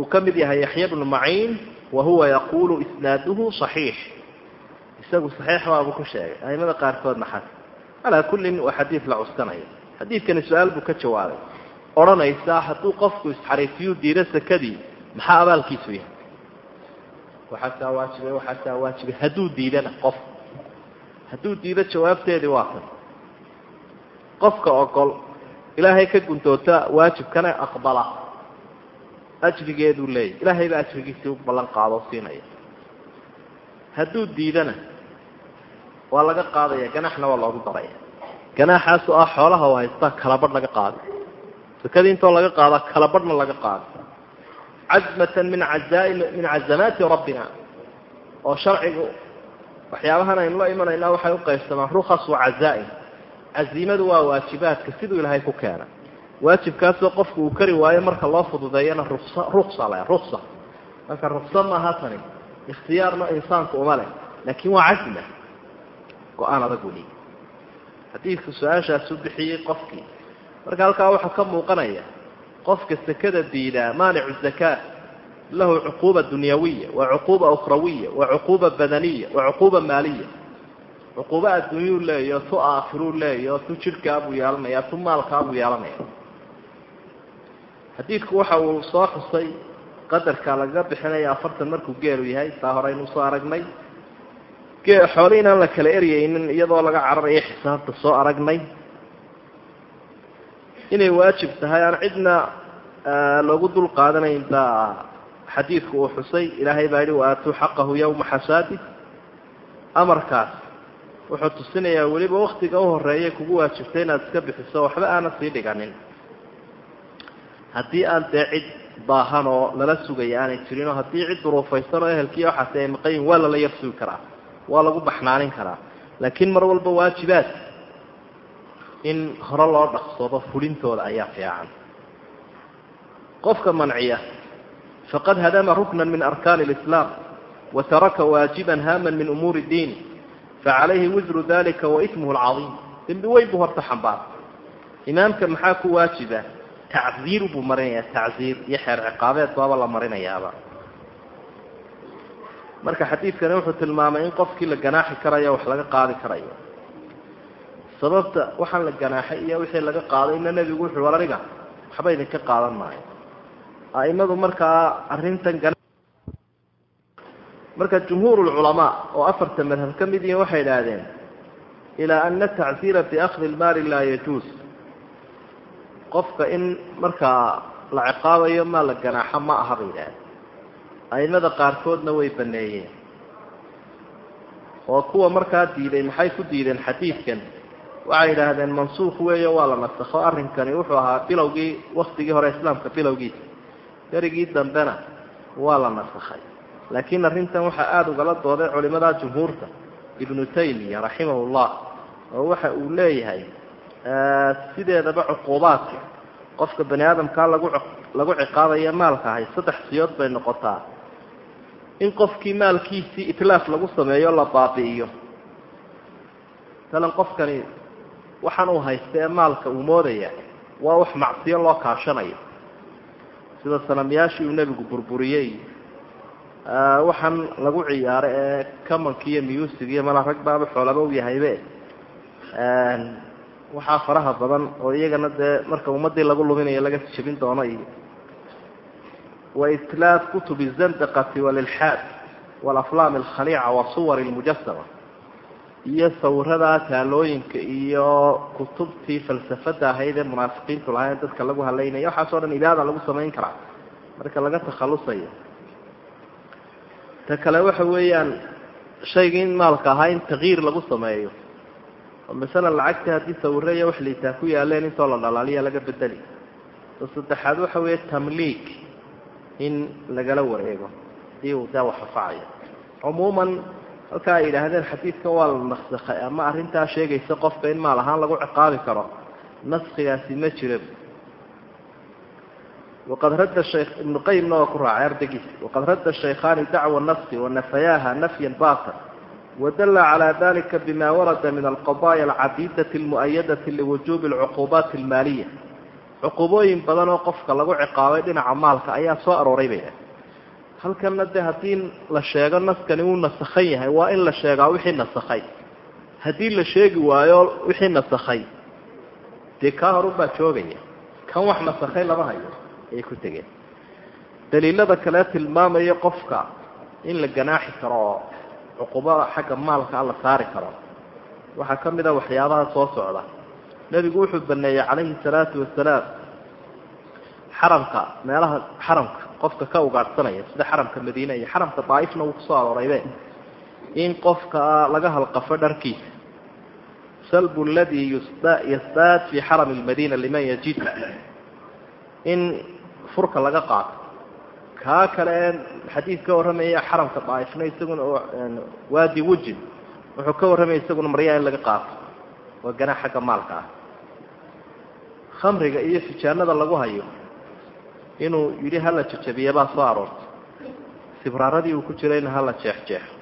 uu ka mid yahay yaxya bnu maciin wa huwa yaquulu isnaaduhu صaxiix isagu saxiix baabuu ku sheegay a'imada qaarkoodna xas calaa kullin waa xadiid la cuskanaya xadiidkani su'aal buu ka jawaabay odhanaysaa hadduu qofku isxariifiyu diiro sakadii maxaa abaalkiisu yahay? Waxaasaa waajibay waxaasaa waajibay hadduu diidana qof. Hadduu diido jawaabteedii waa tan. Qofka ogol ilaahay ka guntoota waajibkana aqbala. Ajrigeeduu leeyahy ilaahay baa ajrigiisii u ballan qaado o siinaya. Hadduu diidana waa laga qaadaya ganaxna waa loogu daraya ganaaxaasoo ah xoolaha u haystaa kalabadh laga qaado. Sakadii intoo laga qaada kalabadhna laga qaado. Cazmatan min min cazamaati rabbina. Oo sharcigu waxyaabahan aynu la imanayna waxay uqaybsamaan rukas wa cazaa'im caziimadu waa waajibaadka siduu ilaahay ku keena. Waajibkaasoo qofku uu kari waayo marka loo fududeeyana rusa ruksa le ruksa marka ruksa maaha tani ikhtiyaarna insaanku uma leh laakiin waa cazma go'aan adag weli xadiidku su'aashaasu bixiyey qofkii marka halkaa waxaa ka muuqanaya qofka sekada diidaa maanicu zakaa lahu cuquuba dunyawiya wa cuquuba ukhrawiya wa cuquuba badaniya wa cuquuba maaliya. Cuquubo adduunyuu leeyaho tu aakhiruu leeyaho tu jidhkaabuu yeelanaya tu maalkaabuu yeelanaya xadiidku waxa uu soo xusay qadarka lagaga bixinaya afartan markuu geelu yahay saa horeynu u soo aragnay xoole inaan la kala eryaynin iyadoo laga cararayo xisaabta soo aragnay. Inay waajib tahay aan cidna loogu dul qaadanayn baa xadiidku uu xusay. Ilaahay baa yihi waatuu xaqahu yawma xasaadi. Amarkaas wuxuu tusinayaa weliba waktiga u horreeya kugu waajibtay inaad iska bixiso waxba aana sii dhiganin. Haddii aan dee cid baahan oo lala sugaya aanay jirin oo haddii cid duruufaysan oo ehelkiiyo waxaasi ay maqayin waa lala yar sugi karaa waa lagu baxnaanin karaa. Laakiin mar walba waajibaad in hore loo dhaqsado fulintooda ayaa fiican. Qofka manciya faqad hadama rukna min arkaani اlislaam wa taraka waajiban haaman min umuuri diini facalayhi wisru dalika waismuhu alcadiim. Dembi weyn buu horta xambaar. Imaamka maxaa ku waajiba? Tacziir buu marinaya tacziir iyo xeer ciqaabeed baaba la marinayaaba marka xadiidkani wuxuu tilmaamay in qofkii la ganaaxi karayo wax laga qaadi karayo. Sababta waxaan la ganaaxay iyo wixii laga qaadayna nebigu wuxuu war aniga waxba idinka qaadan maayo. A'imadu markaa arrintan marka jumhuur lculamaa oo afarta madhab ka mid yihiin waxay idhaahdeen ilaa ana tacsiira biakhdi lmaali laa yajuus qofka in markaa la ciqaabayo maa la ganaaxo ma aha bay yidhahdeen aimada qaarkoodna way baneeyeen. Oo kuwa markaa diiday maxay ku diideen xadiidkan? Waxay yidhaahdeen mansuukh weeyo waa la nasakho. Arrinkani wuxuu ahaa bilowgii waktigii hore islaamka bilowgiisa berigii dambena waa la nasakhay. Laakiin arrintan waxaa aada ugala dooday culimada jumhuurta ibnu taymiya raximahullah oo waxa uu leeyahay sideedaba cuquubaadka. Qofka bani aadamkaa lagu lagu ciqaabaya maalka ahay saddex siyood bay noqotaa in qofkii maalkiisii itlaaf lagu sameeyo la baabi'iyo. Masalan qofkani waxaan uu haysta ee maalka uu moodaya waa wax macsiyo loo kaashanayo. Sida sanamyaashii uu nebigu burburiyey waxaan lagu ciyaaro ee kamanka iyo music iyo mala rag baaba xoolaba u yahaybe. Waxaa faraha badan oo iyagana dee marka ummadii lagu luminayo laga jebin doono iyo waitlaaf kutubi zandaqati walilxaad walaflaam alkhaliica wasuwar lmujasama iyo sawiradaa taalooyinka iyo kutubtii falsafada ahayd ee munaafiqiintu lahayn dadka lagu halaynaya waxaas o dhan ibaada lagu samayn karaa marka laga takhalusayo. Ta kale waxa weeyaan shaygii in maalka ahaa in takyiir lagu sameeyo. Oo masalan lacagta haddii sawiro iyo wax liitaa ku yaaleen intoo la dhalaaliya laga bedeli in lagala wareego. Hadii uu daa waxafacayo cumuuman halkaa ay yidhaahdeen xadiidkan waa la nasakhay ama arrintaa sheegaysa qofka in maal ahaan lagu ciqaabi karo. Naskigaasi ma jira waqad radda shekh ibnu qayimna waa ku raacay ardaygiisa waqad radda shaykhaani dacwa nafsi wanafayaaha nafyan batil wadalla calaa dalika bima warada min alqadaya alcadiidati almu'ayadati liwujuubi alcuquubaati almaaliya cuquubooyin badan oo qofka lagu ciqaabay dhinaca maalka ayaa soo arooray bay dhahay halkanna dee haddii la sheego naskani uu nasakhan yahay waa in la sheegaa wixii nasakhay. Haddii la sheegi waayo wixii nasakhay dee kaa horunbaa joogaya. Kan wax nasakhay lama hayo ayay ku tegeen. Daliilada kale tilmaamaya qofka in la ganaaxi karo oo cuqubada xagga maalka la saari karo. Waxaa ka mid a waxyaabaha soo socda nebigu wuxuu baneeyey calayhi salaatu wasalaam xaramka meelaha xaramka qofka ka ugaadhsanaya sida xaramka madiine iyo xaramka daaifna wuu ku soo arooraybe in qofka laga halqafo dharkiisa. Salbu ladii yasdaad fi xarami lmadiina liman yajid in furka laga qaato. Kaa kale xadiid ka warramaya xaramka daaifna isaguna waadi wujin wuxuu ka warramaya isaguna maryaa in laga qaato. Waa ganaax xagga maalka ah khamriga iyo fijaanada lagu hayo inuu yidhi hala jajabiya baa soo aroortay. Sibraaradii uu ku jirayna hala jeexjeexo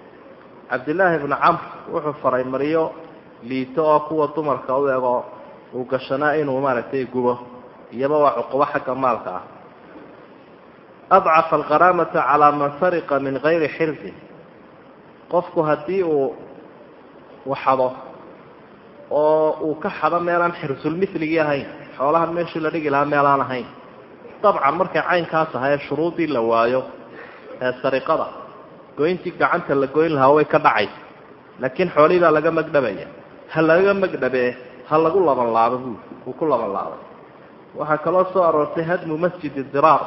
cabdillaahi ibnu camr wuxuu faray maryo liito oo kuwa dumarka u ego uu gashanaa inuu maaragtay gubo iyaba waa cuqubo xagga maalka ah. Adcafa alqaraamata calaa man sariqa min gayri xirzin qofku haddii uu waxado oo uu ka xado meelaan xirsulmitligii ahayn xoolahan meeshii la dhigi lahaa meelaan ahayn. Dabcan markay caynkaas ahaye shuruudii la waayo ee sariqada goyntii gacanta la goyn lahaa way ka dhacaysa. Laakiin xoolihii baa laga magdhabaya ha laga magdhabee ha lagu labanlaabo buui uu ku labanlaabay. Waxaa kaloo soo aroortay hadmu masjidi diraar.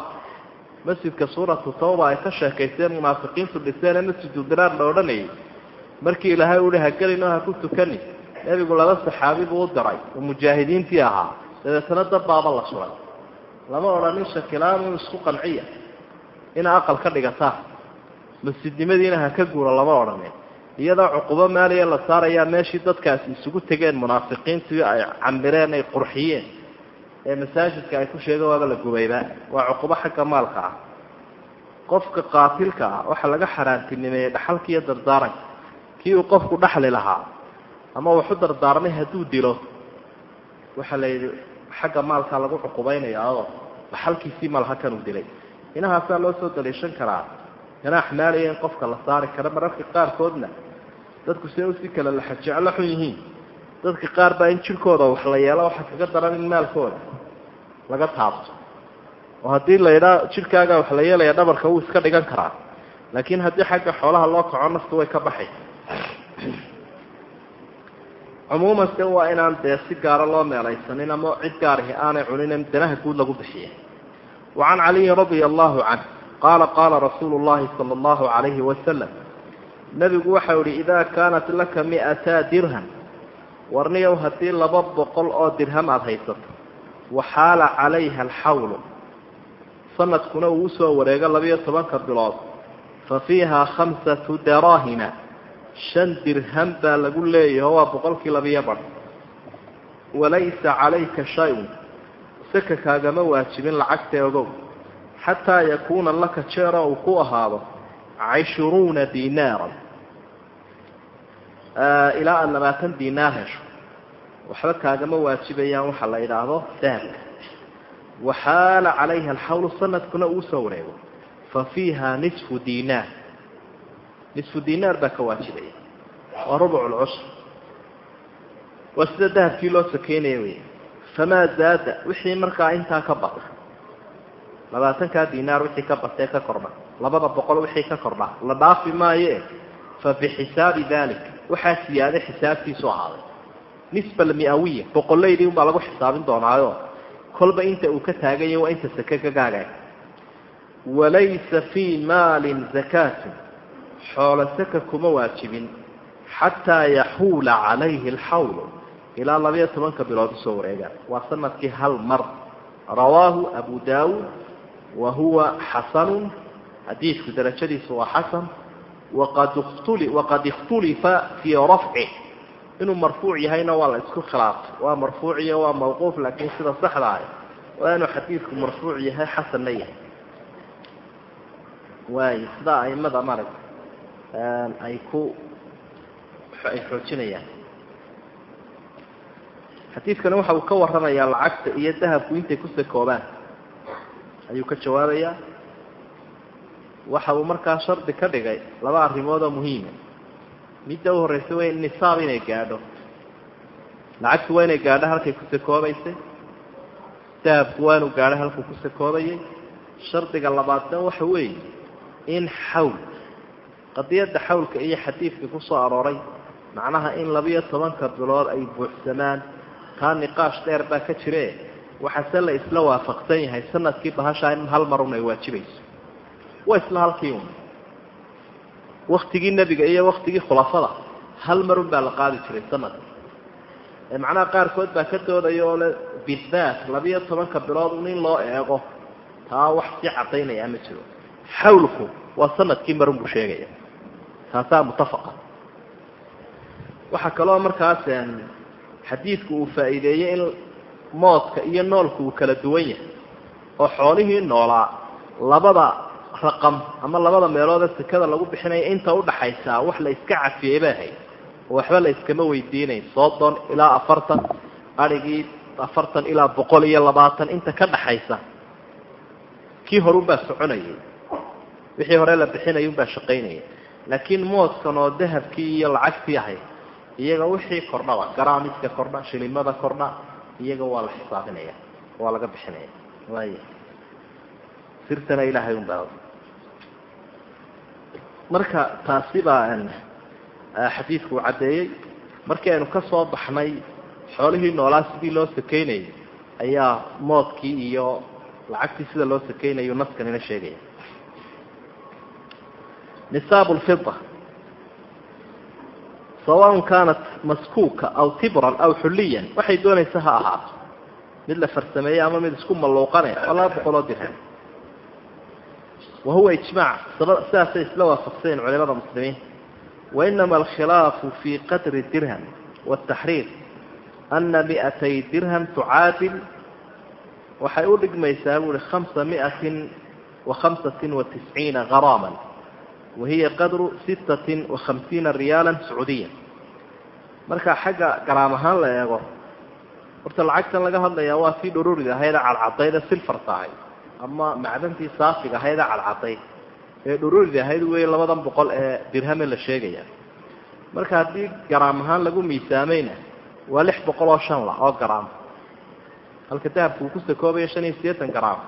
Masjidka suuratu tawba ay ka sheekaysteen munaafiqiintu dhiseen ee masjidu diraar la odhanayay. Markii ilaahay uhi ha gelin oo ha ku tukani. Nebigu laba saxaabi buu u diray oo mujaahidiintii ahaa dabeetana dabbaaba la suray lama odhanin shakilaanu isku qanciya ina aqal ka dhigataa masjidnimadiina ha ka guura lama odhanin iyadoo cuqubo maaliya la saarayaa meeshii dadkaasi isugu tegeen munaafiqiintii ay camireen ay qurxiyeen ee masaajidka ay ku sheegeen waaba la gubayba. Waa cuqubo xagga maalka ah. Qofka qaatilka ah waxaa laga xaaraantinimeeyey dhaxalka iyo dardaaranka kii uu qofku dhaxli lahaa ama waxu dardaarmay hadduu dilo waxaa la yidhi xagga maalkaa lagu cuqubaynaya oo dhaxalkiisii malhakan uu dilay. Inahaasaa loo soo daliishan karaa. Ganaax maaliya in qofka la saari kara mararka qaarkoodna dadku see u sii kale laxajeclo xun yihiin. Dadka qaar baa in jirkooda wax la yeelo waxaa kaga daran in maalkooda laga taabto. Oo haddii la yidhaa jirkaaga wax la yeelaya dhabarka wuu iska dhigan karaa. Laakiin haddii xagga xoolaha loo kaco naftu way ka baxay cumuuman se waa inaan dee si gaara loo meelaysanin ama cid gaarahi aanay cunin danaha guud lagu bixiya wacan caliyin radia allahu canh qaala qaala rasuulu llahi sala allahu calayhi wasalam nebigu waxau ihi idaa kaanat laka mi'ataa dirham warniyow haddii laba boqol oo dirham aada haysato waxaala calayha alxawlu sanadkuna uu u soo wareego labiyo tobanka bilood fa fiihaa khamsatu daraahima shan dirham baa lagu leeyaho waa boqolkii labiyo badh walaysa calayka shay-un. Saka kaagama waajibin lacagtee ogow xataa yakuuna laka jeera uu ku ahaado cishruuna dinaaran. Ilaa aada labaatan dinaar hesho. Waxba kaagama waajibayaan waxa la idhaahdo dahabka waxaala calayha alxawlu sanadkuna uu soo wareego. Fa fiiha nisfu dinaar nisfu dinaar baa ka waajibaya. Waa rubuc lcusr waa sida dahabkii loo sakeynaya wey famaa zaada wixii markaa intaa ka bata labaatankaa dinaar wixii ka batee ka kordha labada boqol wixii ka kordha la dhaafi maaye fa bixisaabi dalik waxaa siyaade xisaabtiisu ahaaday. Nisba almiawiya boqollaydii unbaa lagu xisaabin doonaayo. Kolba inta uu ka taaganya waa inta sake ka walaysa fii maalin zakaatu xoolo saka kuma waajibin xataa yaxuula calayhi alxawlu ilaa labayo tobanka bilood u soo wareegaan waa sannadkii hal mar. Rawaahu abu daawuud wa huwa xasanun. Xadiidku darajadiisu waa xasan. Waqad ikhtulifa fii rafcih inuu marfuuc yahayna waa la isku khilaafay. Waa marfuuc iyo waa mawquuf laakiin sida saxda ah. Waa inuu xadiidku marfuuc yahay xasanna yahay. Waayo sida aimada marag ay ku ay xoojinayaan. Xadiidkani waxa uu ka warramayaa lacagta iyo dahabku intay ku sakoobaan ayuu ka jawaabayaa waxa uu markaa shardi ka dhigay laba arrimood oo muhiima midda u horreysa waa nisaab inay gaadho. Lacagtu waa inay gaadho halkay ku sakoobaysay dahabku waa inuu gaadho halkuu ku sakoobayay shardiga labaadna waxa weeye in xawl qadiyadda xawlka iyo xadiidka ku arooray macnaha in labiyo tobanka bilood ay buuxsamaan taa niqaash dheer baa ka jire waxaase la isla waafaqsan yahay sannadkii bahashaa in hal mar un ay waajibayso. Waa isla halkii un. Waktigii nebiga iyo waktigii khulafada hal mar un baa la qaadi jiray sanadka macnaha qaarkood baa ka doodaya oo le bidaat labiyo tobanka bilood un in loo eego. Taa wax sii caddaynaya ma jiro. Xawlku waa sannadkii marun buu sheegaya taasaa mutafaqa waxaa kaloo markaas xadiidku uu faa'iideeyey in moodka iyo noolku uu kala duwan yahay oo xoolihii noolaa labada raqam ama labada meeloode sekada lagu bixinaya inta udhaxaysaa wax la iska cafiyey bay ahayd. Oo waxba la iskama weydiinayn soddon ilaa afartan adrhigii afartan ilaa boqol iyo labaatan inta ka dhaxaysa. Kii horunbaa soconayay wixii hore la bixinaya unbaa shaqaynaya laakiin moodkan oo dahabkii iyo lacagtii ahayd iyaga wixii kordhaba garaamiska kordha shilimada kordha iyaga waa la xisaabinaya waa laga bixinaya. Waaya sirtana ilaahay un baa marka taasi baa xadiidku uu caddeeyey. Markii aynu ka soo baxnay xoolihii noolaa sidii loo sakeynayay ayaa moodkii iyo lacagtii sida loo sakeynayu naskanina sheegaya nisaab lfida sawaءn kaanat maskuuka aw tibran aw xuliyan waxay doonaysa ha ahaato mid la farsameeyey ama mid isku malluuqane waa laba boqol oo dirham wa huwa ijmaac sidaasay isla waafaqseen culimada muslimiin wainama alkhilaafu fi qadri dirham wاtaxriir ana miatay dirham tucaadil waxay u dhigmaysaa buuhi hamsa miatin wa hamsatin wa tisciina garaaman wahiya qadru sittatin wa khamsiina riyaala marka xagga garaam ahaan la eego horta lacagtan laga hadlayaa waa tii dhururiga ahayd ee cadcadayd ee ahayd ama macdantii saafiga ahayd ee ee dhururiga ahayd wey labadan boqol ee dirhame la sheegaya marka haddii garaam ahaan lagu miisaamayna waa lix boqol oo shan la oo garaam halka dahabku uu ku sakoobaya shan iyo siddeetan garaam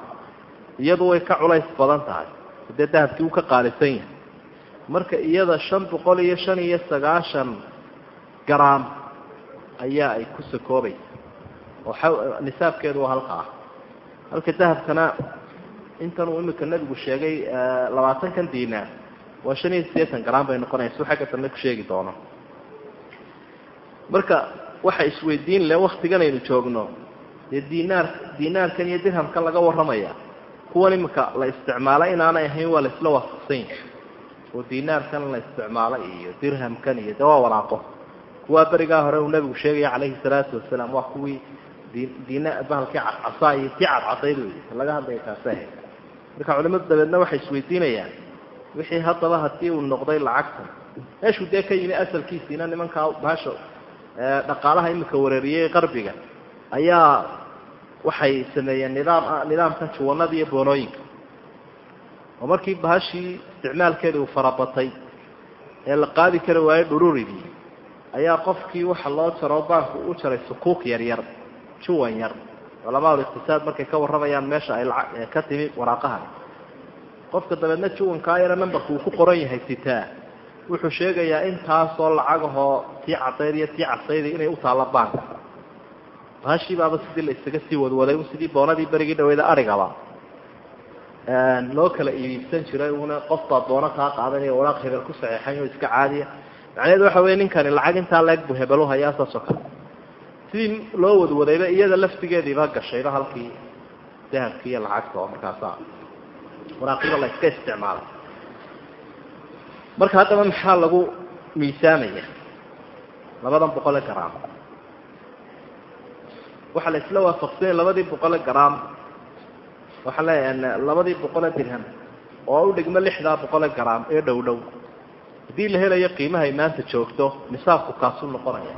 iyadu way ka culays badan tahay dee dahabkii uu ka qaalisan yahay marka iyada shan boqol iyo shan iyo sagaashan garaam ayaa ay ku sakoobaysa oo nisaabkeedu halka ah. Halka dahabkana intan uu imika nebigu sheegay labaatankan diinaar waa shan iyo siddeetan garan bay noqonaysa. Xagga dambe ku sheegi doono. Marka waxa isweydiin le waktigan aynu joogno dee dinaar dinaarkan iyo dirhamkan laga warramaya kuwan imika la isticmaalo inaanay ahayn waa la isla waafaqsan yahay oo dinaarkan la isticmaalo iyo dirhamkan iyo de waa waraaqo kuwaa berigaa hore uu nabigu sheegaya calayhi salaatu wasalaam waa kuwii bahalkii cadcasaa iyo tii cadcadayd wey laga hadlaya taasi ahayd marka culimadu dabeedna waxay isweydiinayaan wixii haddaba haddii uu noqday lacagtan meeshuu dee ka yimi asalkiisiina nimankaa bahasha dhaqaalaha imika wareeriyey qarbiga ayaa waxay sameeyeen nidaam nidaamkan juwanada iyo boonooyinka. Oo markii bahashii isticmaalkeedii uu farabatay ee la qaadi kari waayey dhururidii ayaa qofkii waxa loo jaro baanku u jaray sukuuk yar yar juwan yar. Culamaadu iqtisaad markay ka warramayaan meesha ay ka timi waraaqahan qofka dabeedna juwankaa yara numberka uu ku qoran yahay sitaa. Wuxuu sheegayaa intaasoo lacagahoo tii cadayd iyo tii casayda inay u taalla baanka bahashii baaba sidii la isaga sii wadwaday sidii boonadii berigii dhaweyda arigaba loo kala iibsan jiray una qofbaa boono kaa qaadanaya waraaq hebel ku saxeexay oo iska caadiya. Macnaheedu waxa wey ninkani lacag intaa leeg buu hebelu hayaa saasoo kale. Sidii loo wadwadayba iyada laftigeediiba gashayba halkii dahabkii iyo lacagta oo markaasa waraaqiba la iska marka haddaba maxaa lagu miisaamaya? Labadan boqole garaam waxaa la waafaqsanya labadii boqole garaam waxaan leeyahay labadii boqole dirham oo u dhigmo lixdaa boqole garaam ee dhow dhow. Haddii la helayo qiimahay maanta joogto nisaabku kaasuu noqonaya.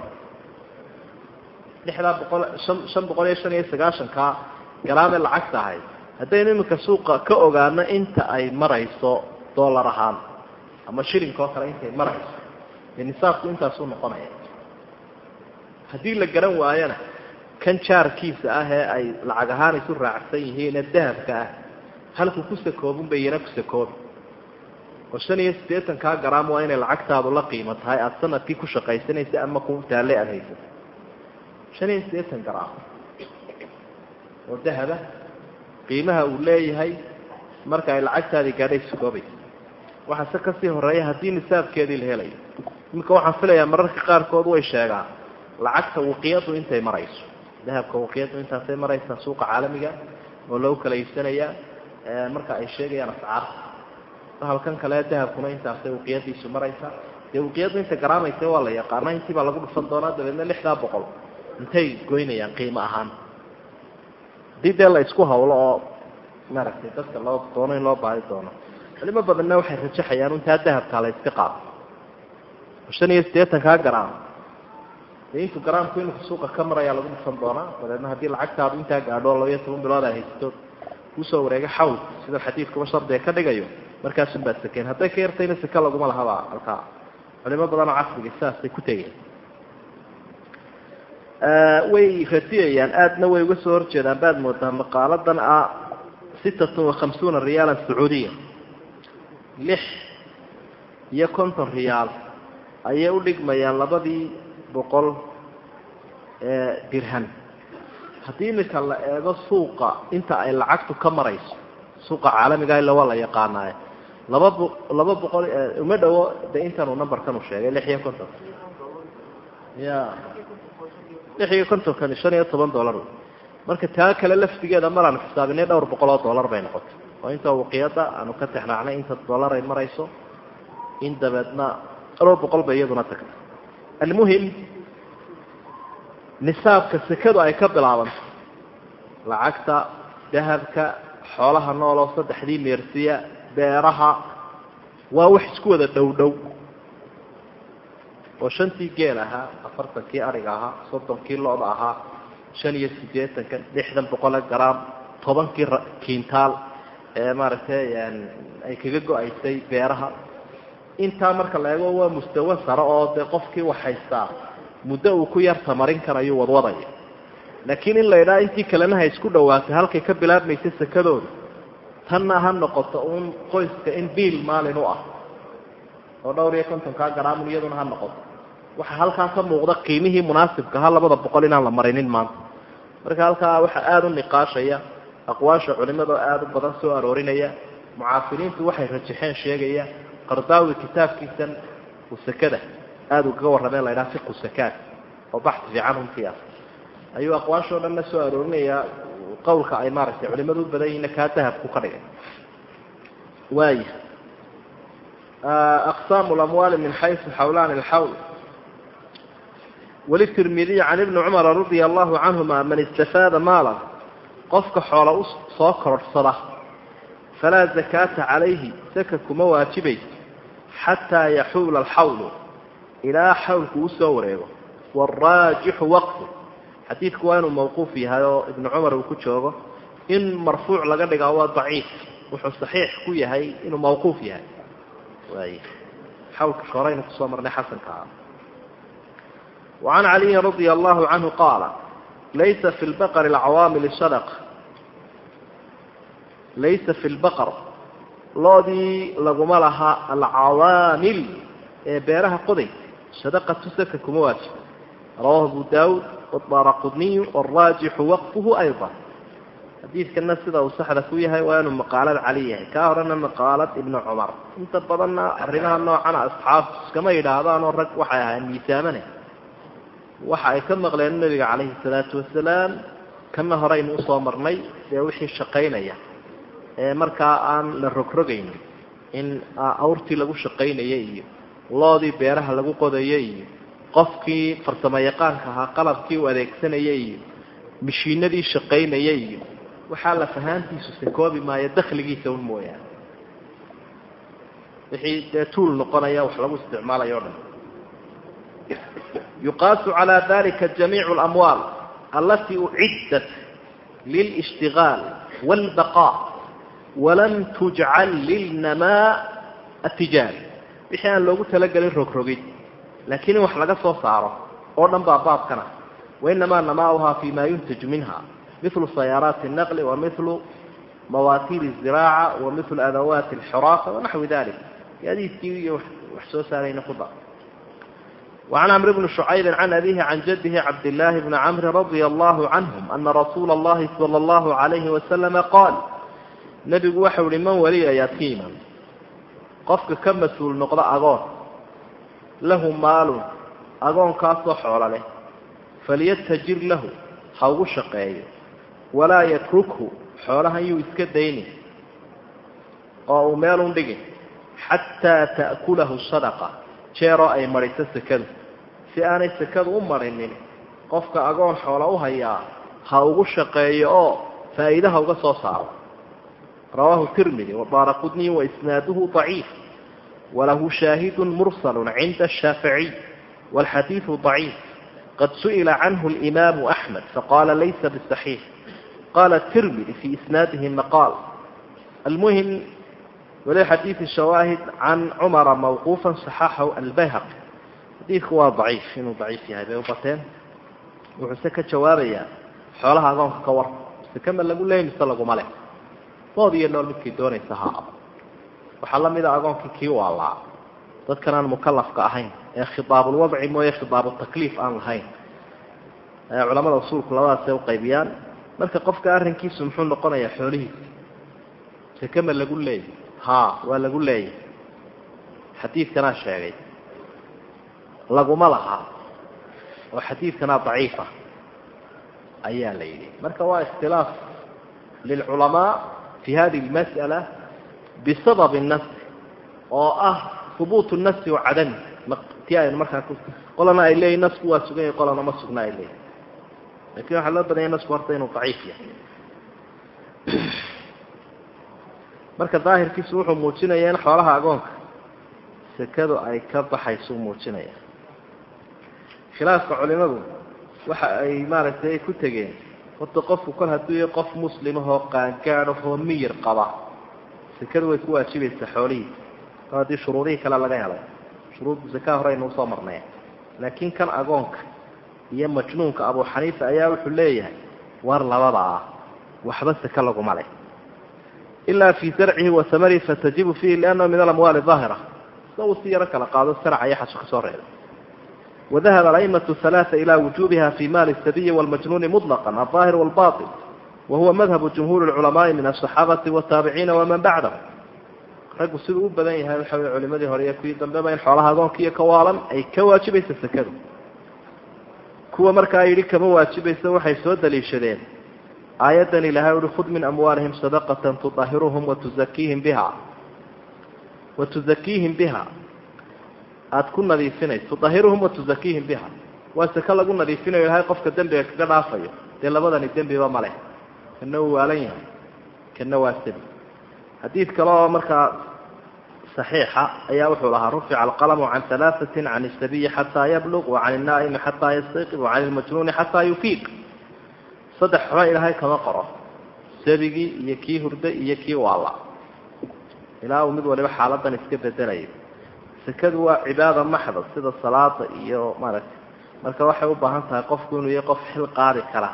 Lixdaa boqol an shan boqol iyo shan iyo sagaashankaa garaamee lacagta ahayd haddaynu iminka suuqa ka ogaano inta ay marayso dollar ahaan ama shilinka kale intay marayso nisaabku intaasuu noqonaya. Haddii la garan waayona kan jaarkiisa ah ee ay lacag ahaan isu raacsan yihiine dahabka ah. Halku ku sakoobun bay iyana ku sakoobi oo shan iyo siddeetankaa garaam waa inay lacagtaadu la qiimo tahay aada sannadkii ku shaqaysanaysa ama ku taalle aada shan iyo siddeetan garaam. Oo dahaba qiimaha uu leeyahay marka ay lacagtaadii gaadhay sakoobaysa waxaa ka sii horreeya haddii nisaabkeedii la helayo. Iminka waxaan filayaa mararka qaarkood way sheegaan. Lacagta wuqiyadu intay marayso dahabka wuqiyadu intaasay maraysaa suuqa caalamiga oo lagu kala iibsanayaa marka ay sheegayaan ascaarta bahalkan kale dahabkuna intaasay wuqiyadiisu maraysaa dee wuqiyadu inta garaamaysa waa la yaqaana intii baa lagu dhufan doonaa dabeedna lixdaa boqol. Intay goynayaan qiimo ahaan. Haddii dee la isku hawlo oo maaragtay dadka loo doono in loo baadi doono culimo badanna waxay rajaxayaan intaa dahabkaa la oo shan iyo siddeetankaa garaam dee intuu garaamku imika suuqa ka marayaa lagu dhufan doonaa. Dabeedna haddii lacagtaadu intaa gaadho labaiyo toban bilood ay haysato ku soo wareega xawl sida xadiidkuba shardiga ka dhigayo markaasun baad sakeen hadday ka yartayna seke laguma lahabaa halkaa. Culimo badanoo casriga sidaasay ku tegeen. Way radiyayaan aadna way uga soo horjeedaan. Baad moodaa maqaaladan ah sittatun wa khamsuuna riyaalan sacuudiya. Lix iyo konton riyaal ayay u dhigmayaan labadii boqol dirham haddii imika la eego suuqa inta ay lacagtu ka marayso suuqa caalamiga ila waa la yaqaanaaye. Laba bo laba boqol uma dhowo de intanuu numberkan u sheegay lix iyo konton. Ya lix iyo kontonkani shan iyo toban dollar marka taa kale laftigeeda maraan xisaabinay dhowr boqol oo dollar bay noqotay. Oo inta waqiyada aanu ka tixraacnay inta dollar ay marayso in dabeedna dhowr boqol bay iyaduna tagtay almuhim nisaabka sekadu ay ka bilaabanto lacagta dahabka xoolaha nool oo saddexdii meersiya beeraha waa wax isku wada dhow dhow. Oo shantii geel ahaa afartankii ariga ahaa soddonkii lo-da ahaa shan iyo siddeetanka lixdan boqole garaam tobankii kiintaal ee maaragtay ay kaga go'aysay beeraha intaa marka la eego waa mustawa sare oo dee qofkii wax muddo uu ku yar tamarin karayo wadwadaya. Laakiin in la idhaha intii kalena ha isku dhawaatay halkay ka bilaabmaysa sekadooda tanna ha noqoto uun qoyska in biil maalin u ah. Oo dhowr iyo kontonkaa garaamun iyaduna ha noqoto. Waxaa halkaa ka muuqda qiimihii munaasibka ahaa labada boqol inaan la marinin maanta. Marka halkaa waxaa aada u niqaashaya aqwaasha culimada aada u badan soo aroorinaya mucaasiriintu waxay rajaxeen sheegaya qardaawi kitaabkiisan usakada aada ugaga warrameen la ydhaha fiqu sakaat oo baxi fiican runtii ah. Ayuu aqwaashoo dhanna soo aroorinayaa qowlka ay maaragtay culimadu u badan yihiinna kaa dahabku ka dhigay. Waaya aqsaamu lamwaali min xaysu xawlaani alxawl. Walitirmidiy can ibni cumara radia allahu canhuma man istafaada maala qofka xoola u soo kororhsada falaa zakaata calayhi saka kuma waajibayso xataa yaxuula alxawlu ilaa xawlku uu soo wareego waraajixu waqfu xadiidku waa inuu mawquuf yahay oo ibnu cumar uu ku joogo in marfuuc laga dhigaa waa daciif wuxuu saxiix ku yahay inuu mawquuf yahay waay xawlka horeynu kusoo marnay xasanka ah وعن علي رضي الله عنه قال ليس في البقر العوامل صدقة ليس في البقر loodii laguma laha alcawaamil ee beeraha qoday sadaqatu saka kuma waajib. Rawahu abu daawud wadaara qudniyu waraajixu waqfuhu ayضa xadiidkana sida uu saxda ku yahay waa inuu maqaalad cali yahay. Kaa horena maqaalad ibnu cumar. Inta badanna arrimaha noocana asxaabtu iskama yidhaahdaanoo rag waxay ahayn miisaamane. Waxa ay ka maqleen nabiga calayhi salaatu wasalaam kana horeynu u soo marnay dee wixii shaqaynaya markaa aan la rogrogaynin in awrtii lagu shaqaynayay iyo loodii beeraha lagu qodayay iyo qofkii farsamo ahaa qalabkii u adeegsanayay iyo mashiinadii shaqaynayay iyo waxaa la fahaantiisu sakoobi maayo dakhligiisa un mooyaane. Wixii dee tuul noqonaya wax lagu isticmaalayo o dhan. Yuqaasu calaa dalika jamiicu alamwaal alatii uciddat lilishtigaal wاlbaqaa walam tujcal lilnamaa atijaari wixii aan loogu talagelin rogrogid laakiin in wax laga soo saaro oo dhan baa baabkana wainamaa namaauhaa fi ma yuntaju minha milu sayaaraati الnaqli wa milu mawaatiir الziraaca wa milu adawaati اlxiraafa wanaxwi dalik gaadiidkii iyo wax soo saarayna ku dar وعن عمرو بن شعيب عن أبيه عن جده عبد الله بن عمرو رضي الله عنهم أن رسول الله صلى الله عليه وسلم قال nebigu waxa uhi man waliya yatiiman qofka ka mas'uul noqda agoon. Lahu maalun agoonkaasoo xoolo leh. Falyatajir lahu ha ugu shaqeeyo. Walaa yatrukhu xoolahan yuu iska dayni. Oo uu meelun dhigin. Xataa ta'kulahu sadaqa. Jeeroo ay mariso sekadu. Si aanay sekadu u marinin qofka agoon xoola u hayaa ha ugu shaqeeyo oo faa'iidaha uga soo saaro rawaahu tirmidi wadaara qudniy waisnaaduhu ضaciif walahu shaahidu mursal cinda الshaaficiy wاlxadiiثu ضaciif qad suئila canhu اlimaamu أxmed faqala laysa bصaxiix qala tirmidi fi isnaadihi maqaal almuhim wali xadiiثi shawaahid can cumara mawquufa صaxaxahu albayhaqi xadiidku waa daciif inuu daciif yahay bay u bateen wuxuuse ka jawaabayaa xoolaha agoonka ka war sekama lagu leey mise laguma leh bood iyo nool midkii doonaysa ha waxaa la mida agoonkii kii u allaa. Dadkan aan mukalafka ahayn ee khidaabulwadci mooye khidaabutakliif aan lahayn. Culamada usuulku labadaasay uqaybiyaan marka qofka arrinkiisu muxuu noqonayaa xoolihiisa sekama lagu leeyay ha waa lagu leeyay xadiidkanaa sheegay. Laguma laha. Oo xadiidkanaa daciifa. Ayaa la yidhi. Marka waa ikhtilaaf lilculamaa fi hadihi اlmasأala bisabab الnas oo ah hubuut الnasi wacadami ti aynu markaa qolana ay leeyihin nasku waa sugan yahy qolana ma sugna ay leeyihin lakin waxaa loo badanya nasku horta inuu daciif yahay marka daahirkiisu wuxuu muujinaya in xoolaha agoonka sekadu ay ka baxayso muujinaya khilaafka culimadu waxa ay maaragtay ku tegeen horta qofku kol hadduu qof muslimahoo qaangaadahoo miyir qaba sekadu way ku waajibaysaa xoolihiisa kol haddii shuruudihii kale laga helay. Shuruuddu sakaa hore aynu u soo marnay. Laakiin kan agoonka iyo majnuunka abu xaniifa ayaa wuxuu leeyahay war labada ah waxba seke laguma leh. Ilaa fii sarcihi wa samarihi fatajibu fiihi liannahu min alamwaali daahira sida uu si yaro kala qaado sarca iyo xasho ka soo reebay wadahab aimau aaaa ila wujuubiha fi maali sabiyi wlmajnuuni mulaqan aaahir wlbail wahuwa madhabu jumhuuri culamaai min asaxaabati wataabiciina waman bacdam raggu siduu u badan yahay waxa wey culimadii hore iyo kuwii dambeba in xoolaha agoonka iyo kawaalan ay ka waajibaysa sekadu kuwa markaa yidhi kama waajibaysa waxay soo daliishadeen aayaddan ilaahay uhi khud min amwaalihim sadaqatan tuahiruhum watuakiihim biha watuzakiihim biha aada ku nadiifinayso tudahiruhum watuzakiihim biha waa seke lagu nadiifinayo ilahay qofka dembiga kaga dhaafayo dee labadani dembiba ma leh kana uu waalan yahay kana waa sabi xadiid kale oo markaa صaxiixa ayaa wuxuu lahaa rufica alqalmu can alaaثatin can الsabiyi xataa yabluq wa can الnaa'imi xataa yastayqib wa can اlmajnuuni xataa yufiiq saddex xuma ilaahay kama qoro sabigii iyo kii hurda iyo kii waala ilaa uu mid waliba xaaladan iska bedelayo sekadu waa cibaada maxda sida salaada iyo maaragtay marka waxay u baahan tahay qofku inuu yahay qof xil qaadi kara.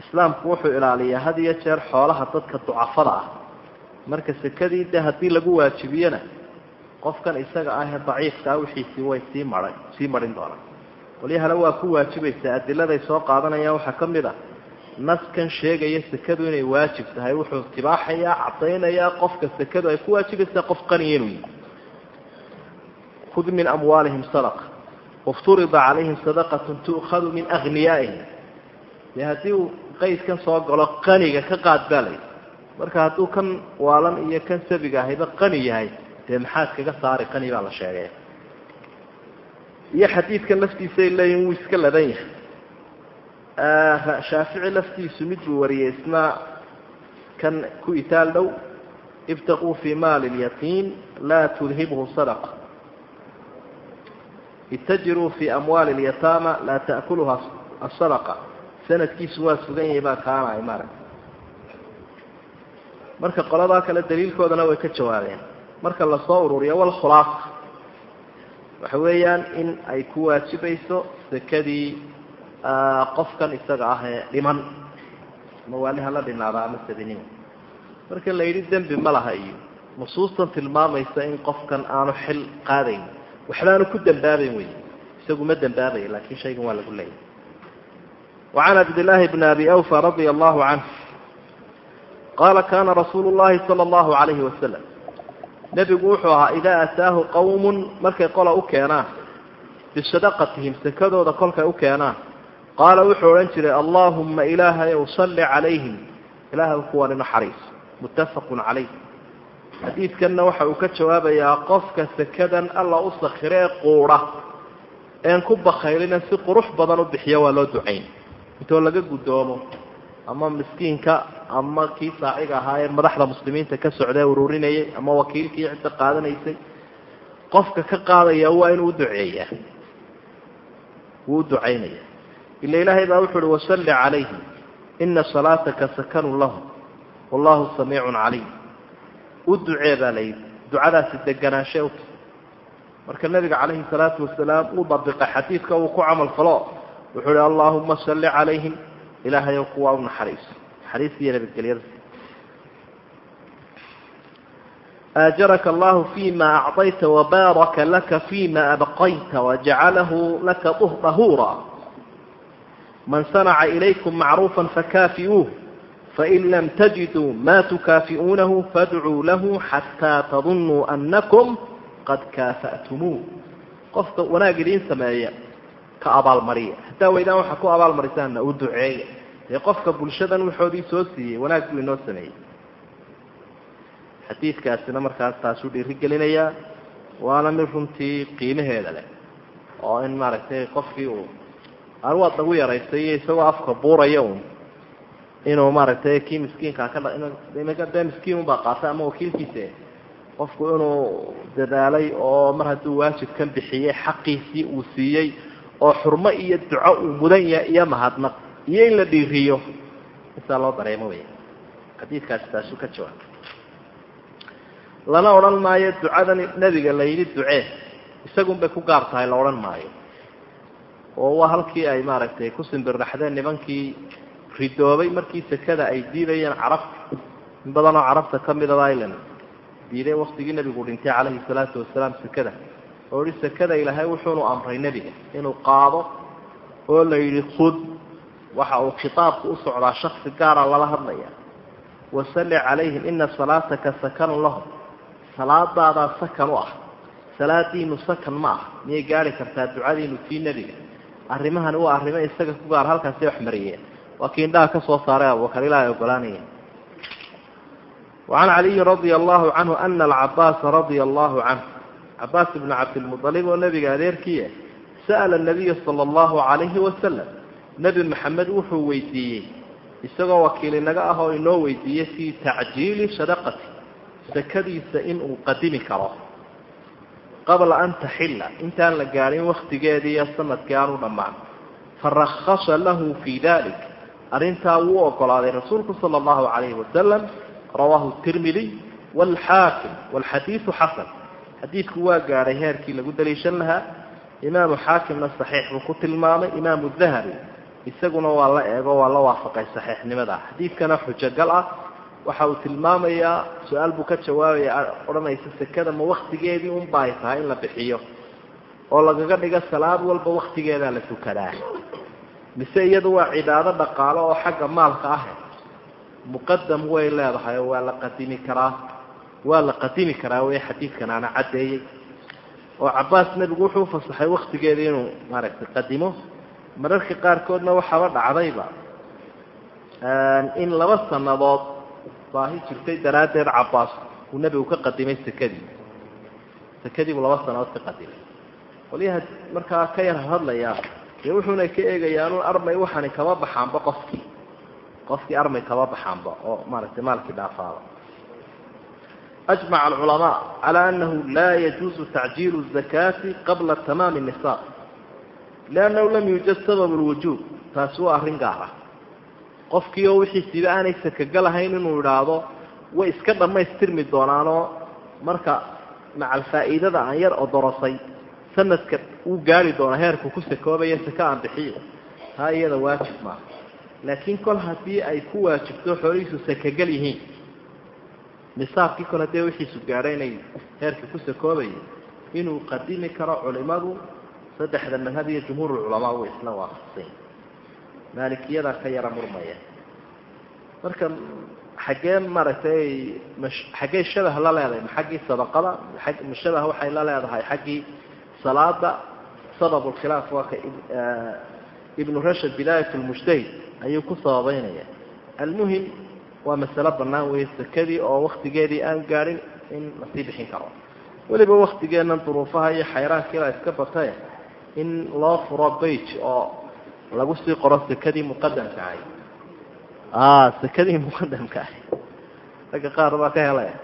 Islaamku wuxuu ilaaliyaa had iyo jeer xoolaha dadka ducafada ah. Marka sekadii de haddii lagu waajibiyona qofkan isaga ahee daciifkaa wixiisii way sii maray sii marin doonaan qolyahana waa ku waajibaysa adiladay soo qaadanayaan waxaa ka mid a naskan sheegaya sekadu inay waajib tahay wuxuu tibaaxayaa caddaynayaa qofka sekadu ay ku waajibaysaa qof qaniya inuu yihi khud min amwaalihim sadaqa wafturida calayhim sadaqatun tu'khadu min aghniyaaihim dee haddii uu qaydkan soo galo qaniga ka qaad baa lay marka hadduu kan waalan iyo kan sabiga ahayba qani yahay dee maxaad kaga saari? Qani baa la sheegay. Iyo xadiidkan laftiisay leeyihiin wuu iska ladan yahay. Shaafici laftiisu mid buu wariyey isna kan ku itaal dhow ibtaquu fii maali lyatiim laa tudhibhu sadaqa itajiruu fii amwaali lyataama laa ta'kuluha asadaqa sanadkiisu waa sugan yahay baa kaanay maaragta marka qoladaa kale daliilkoodana way ka jawaabeen. Marka la soo ururiyo walkhulaasa waxa weeyaan in ay ku waajibayso sekadii qofkan isaga ah ee dhiman. Ama waali hala dhinaada ama sabinimo marka la dembi ma laha iyo. Nusuustan tilmaamaysa in qofkan aanu xil qaadayn waxbaanu ku dembaabayn wey isagu ma dembaabaya laakiin shaygan waa lagu leeyahy wacan cabdillaahi bni abi awfa radia allahu canh qaala kana rasuulu llahi sala allahu calayhi wasalam nebigu wuxuu ahaa idaa ataahu qawmun markay qola u keenaan bisadaqatihim sekadooda kolkay u keenaan qaala wuxuu odhan jiray allaahumma ilaahay ow salli calayhim. Ilaahay kuwani naxariis muttafaqun calayh xadiidkanna waxa uu ka jawaabayaa qofka sekadan alla u sakhire ee quudha een ku bakaylina si qurux badan u bixiya waa loo ducayn. Intoo laga guddoomo ama miskiinka ama kii saaciga ahaa ee madaxda muslimiinta ka socdae ururinayay ama wakiilkii cidda qaadanaysay qofka ka qaadaya waa inuu uduceeyaa wuu u ducaynaya ila ilaahay baa wuxu uhi wasalli calayhim ina salaataka sakanun lahum wallahu samiicun caliim u ducee baa layidhi ducadaasi deganaanshe u tahy marka nabiga calayhi salaatu wasalaam uu dabiqay xadiidka uu ku camal falo wuxuu ihi allaahuma salli calayhim. Ilaahayow kuwaa u naxariiso naxariis nabadgelyada. Aajaraka allahu fima acطayta wabaaraka laka fima abqayta wajacalahu laka dahuura man sanaca ilaykum macruufa fakaafi'uuh fain lam tajiduu ma tukaafi'uunahu fadcuu lahu xataa tadunuu anakum qad kaafa'tumuuh qofka wanaag idiin sameeya ka abaalmariya hataa waydaan waxaa ku abaalmarisaanna u duceeya dee qofka bulshadan waxoodii soo siiyey wanaag buu inoo sameeyey xadiidkaasina markaas taasuu dhiirigelinayaa waana mid runtii qiimaheeda leh oo in maaragtay qofkii uu anuwaad nagu yaraystay iyo inuu maaragtay kii miskiinkaa ka dha dee miskiin unbaa qaatay ama wakiilkiisa qofku inuu dadaalay oo mar hadduu waajibkan bixiyey xaqiisii uu siiyey oo xurmo iyo duco uu mudan yahay iyo mahadnaq iyo in la dhiiriyo. Intaa loo dareemo wey xadiidkaasi taasuu ka jawaabay lana odhan maayo ducadan nebiga la yidhi ducee isagun bay ku gaar tahay la odhan maayo. Oo waa halkii ay maaragtay ku simbirraxdeen nimankii ridoobay markii sekada ay diidayeen carabta. In badanoo carabta ka midaba ilan diiday waktigii nebigu dhintay calayhi salaatu wasalaam sekada oo ihi sekada ilaahay wuxuunu amray nebiga inuu qaado oo la yidhi khud. Waxa uu khitaabku u socdaa shaksi gaara lala hadlaya. Wasalli calayhim ina salaataka sakanun lahum. Salaadaadaa sakan u ah. Salaadiinu sakan ma ah. Miyay gaari kartaa ducadiinu tii nebiga? Arrimahani waa arrimo isaga ku gaar halkaasay wax mariyeen waa kii indhaha ka soo saaray abubakar ilaa ay ogolaanayeen wacan caliyin radia allahu canhu ana alcabaasa radia allahu canhu. Cabaas ibnu cabdilmualib oo nebiga adeerkiia sa'ala nabiya sala allahu calayhi wasalam nebi maxamed wuxuu weydiiyey. Isagoo wakiil inaga ah oo inoo weydiiyey fii tacjiili sadaqati sakadiisa inuu qadimi karo. Qabla an taxilla intaan la gaadhin wakhtigeedii iyo sannadkii aanu dhammaan. Farakasa lahu fii dalik arrintaa wuu ogolaaday rasuulku sala allahu calayhi wasalam rawaahu tirmidiy waalxaakim waalxadiidu xasan. Xadiidku waa gaadhay heerkii lagu daliishan lahaa. Imaamu xaakimna saxiix buu ku tilmaamay imaamu dahabi isaguna waa la eego waa la waafaqay saxiixnimada. Xadiidkana xujogal ah. Waxa uu tilmaamayaa su'aal buu ka jawaabaya odhanaysa sekada ma waktigeedii unba ay tahay in la bixiyo oo lagaga dhigo salaad walba waktigeedaa la tukadaa mise iyadu waa cibaado dhaqaalo oo xagga maalka ah. Muqadam way leedahay waa la qadimi karaa waa la qadimi karaa wey xadiidkanaana caddeeyey. Oo cabaas nebigu wuxuu ufasaxay waktigeedii inuu maaragtay qadimo. Mararka qaarkoodna waxaaba dhacdayba. In laba sannadood baahi jirtay daraaddeed cabaas uu nebigu ka qadimay sekadii sekadii buu laba sannadood ka qadimay. Qolyaha markaa ka yar hadlayaa dee wuxuuna ka eegayaan un armay waxani kama baxaanba qofkii. Qofkii armay kama baxaanba oo maaragtay maalkii dhaafaaba. Ajmaca alculamaa calaa annahu laa yajuuzu tacjiilu zakaati qabla tamaami nisaab liannahu lam yuujad sabab lwujuub taasi waa arrin gaar ah. Qofkii oo wixiisiiba aanay sakagalahayn inuu idhaahdo way iska dhammaystirmi doonaanoo marka macal aan yar odorosay sanadka uu gaari doona heerku ku sakoobaya saka aan bixiyo taa iyada waajib maaha laakiin kol haddii ay ku waajibto xoolihiisu sakagel yihiin. Nisaabkii kol haddii wixiisu gaadho inay heerka ku sakoobaya inuu qadimi karo culimadu saddexda madhab iyo jumhuurulculamaa way isla waafaqsan maalikiyada ka yara murmaya. Marka xaggee maaragtay xaggey shabah la leedahay ma xaggii sadaqada ma shabah waxay la leedahay xaggii salaada sabab lkhilaaf waa ka ibnu rashad bidaayat lmujtahid ayuu ku sababeynaya almuhim waa masalo banaan weeye sakadii oo waktigeedii aan gaadhin in la sii bixin karo. Weliba waktigeennan duruufaha iyo xayraankiila iska batae in loo furo bage oo lagu sii qoro sekadii muqadamka ahay. Sekadii muqadamka ahay. Ragga qaar baa ka helaya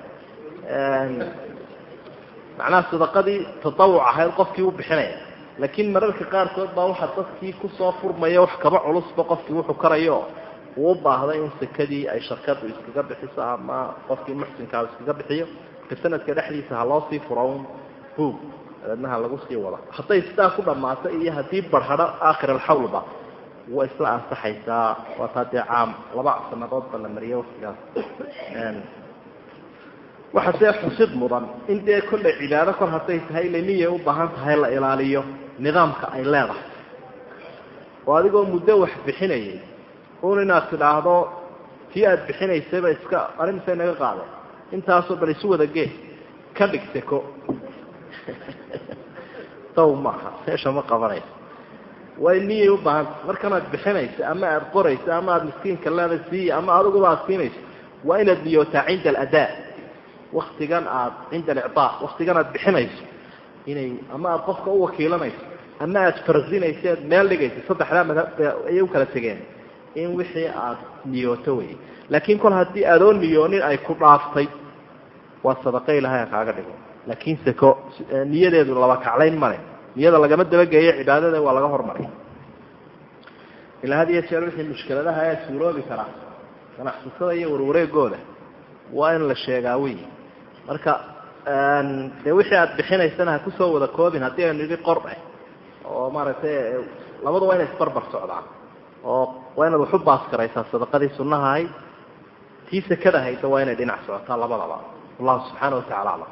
macnaha sadaqadii tatawuc ahayd qofkii u bixinaya. Laakiin mararka qaarkood baa waxaa dadkii ku soo furmaya wax kaba culusba qofkii wuxuu karayo. Uu u baahda in sekadii ay sharkadu iskaga bixiso ama qofkii muxsinkaa iskaga bixiyo. Ka sanadka dhexdiisa ha loo sii furo un buog dabeedna ha lagu sii wada. Hadday sidaa ku dhammaato iyo haddii barhadho aakhir alxawlba way isla ansaxaysaa. Waa taa dee caam. Laba sanadoodba la mariyo waktigaas waxa see xusid mudan in dee kollay cibaado kor hadday tahay ila niyay u baahan tahay la ilaaliyo nidaamka ay leedahay? Oo adigoo muddo wax bixinayay. Un inaad tidhaahdo tii aada bixinaysayba iska arrinta naga qaadeen intaasoo bal isu wada gee ka dhig seko. Saw maaha meesha ma qabanayso. Way niyay u baahanta markanaad bixinaysa ama aada qoraysa ama aada miskiinka leeda siiya ama adiguba aada siinayso waa inaad niyootaa cinda aladaa waktigan aad cinda alicdaa waktigan aad bixinayso inay ama aada qofka u wakiilanayso ama aada farsinayso aad meel dhigayso saddexdaa madhab ayay u kala tegeen in wixii aada niyooto wey laakiin kol haddii aadoo niyoonin ay ku dhaaftay waa sadaqo ilahay kaaga dhigo laakiin seko niyadeedu laba kaclayn male niyada lagama dabageeyo cibaadada waa laga hormaray. Ilaa had jeer wixii mushkiladaha ee suuroobi karaa ganacsatada iyo warwareegooda waa in la sheegaa wey marka dee wixii aada bixinaysana ha ku soo wada koobin haddii aynu idhi qordhe oo maaragtay labadu waa inay isbarbar socdaan. Oo waa inaad waxu baas garaysaa sadaqadii sunnaha ahayd tii sekada hayda waa inay dhinac socotaa labadaba. Wallahu subxaana wa tacala aclam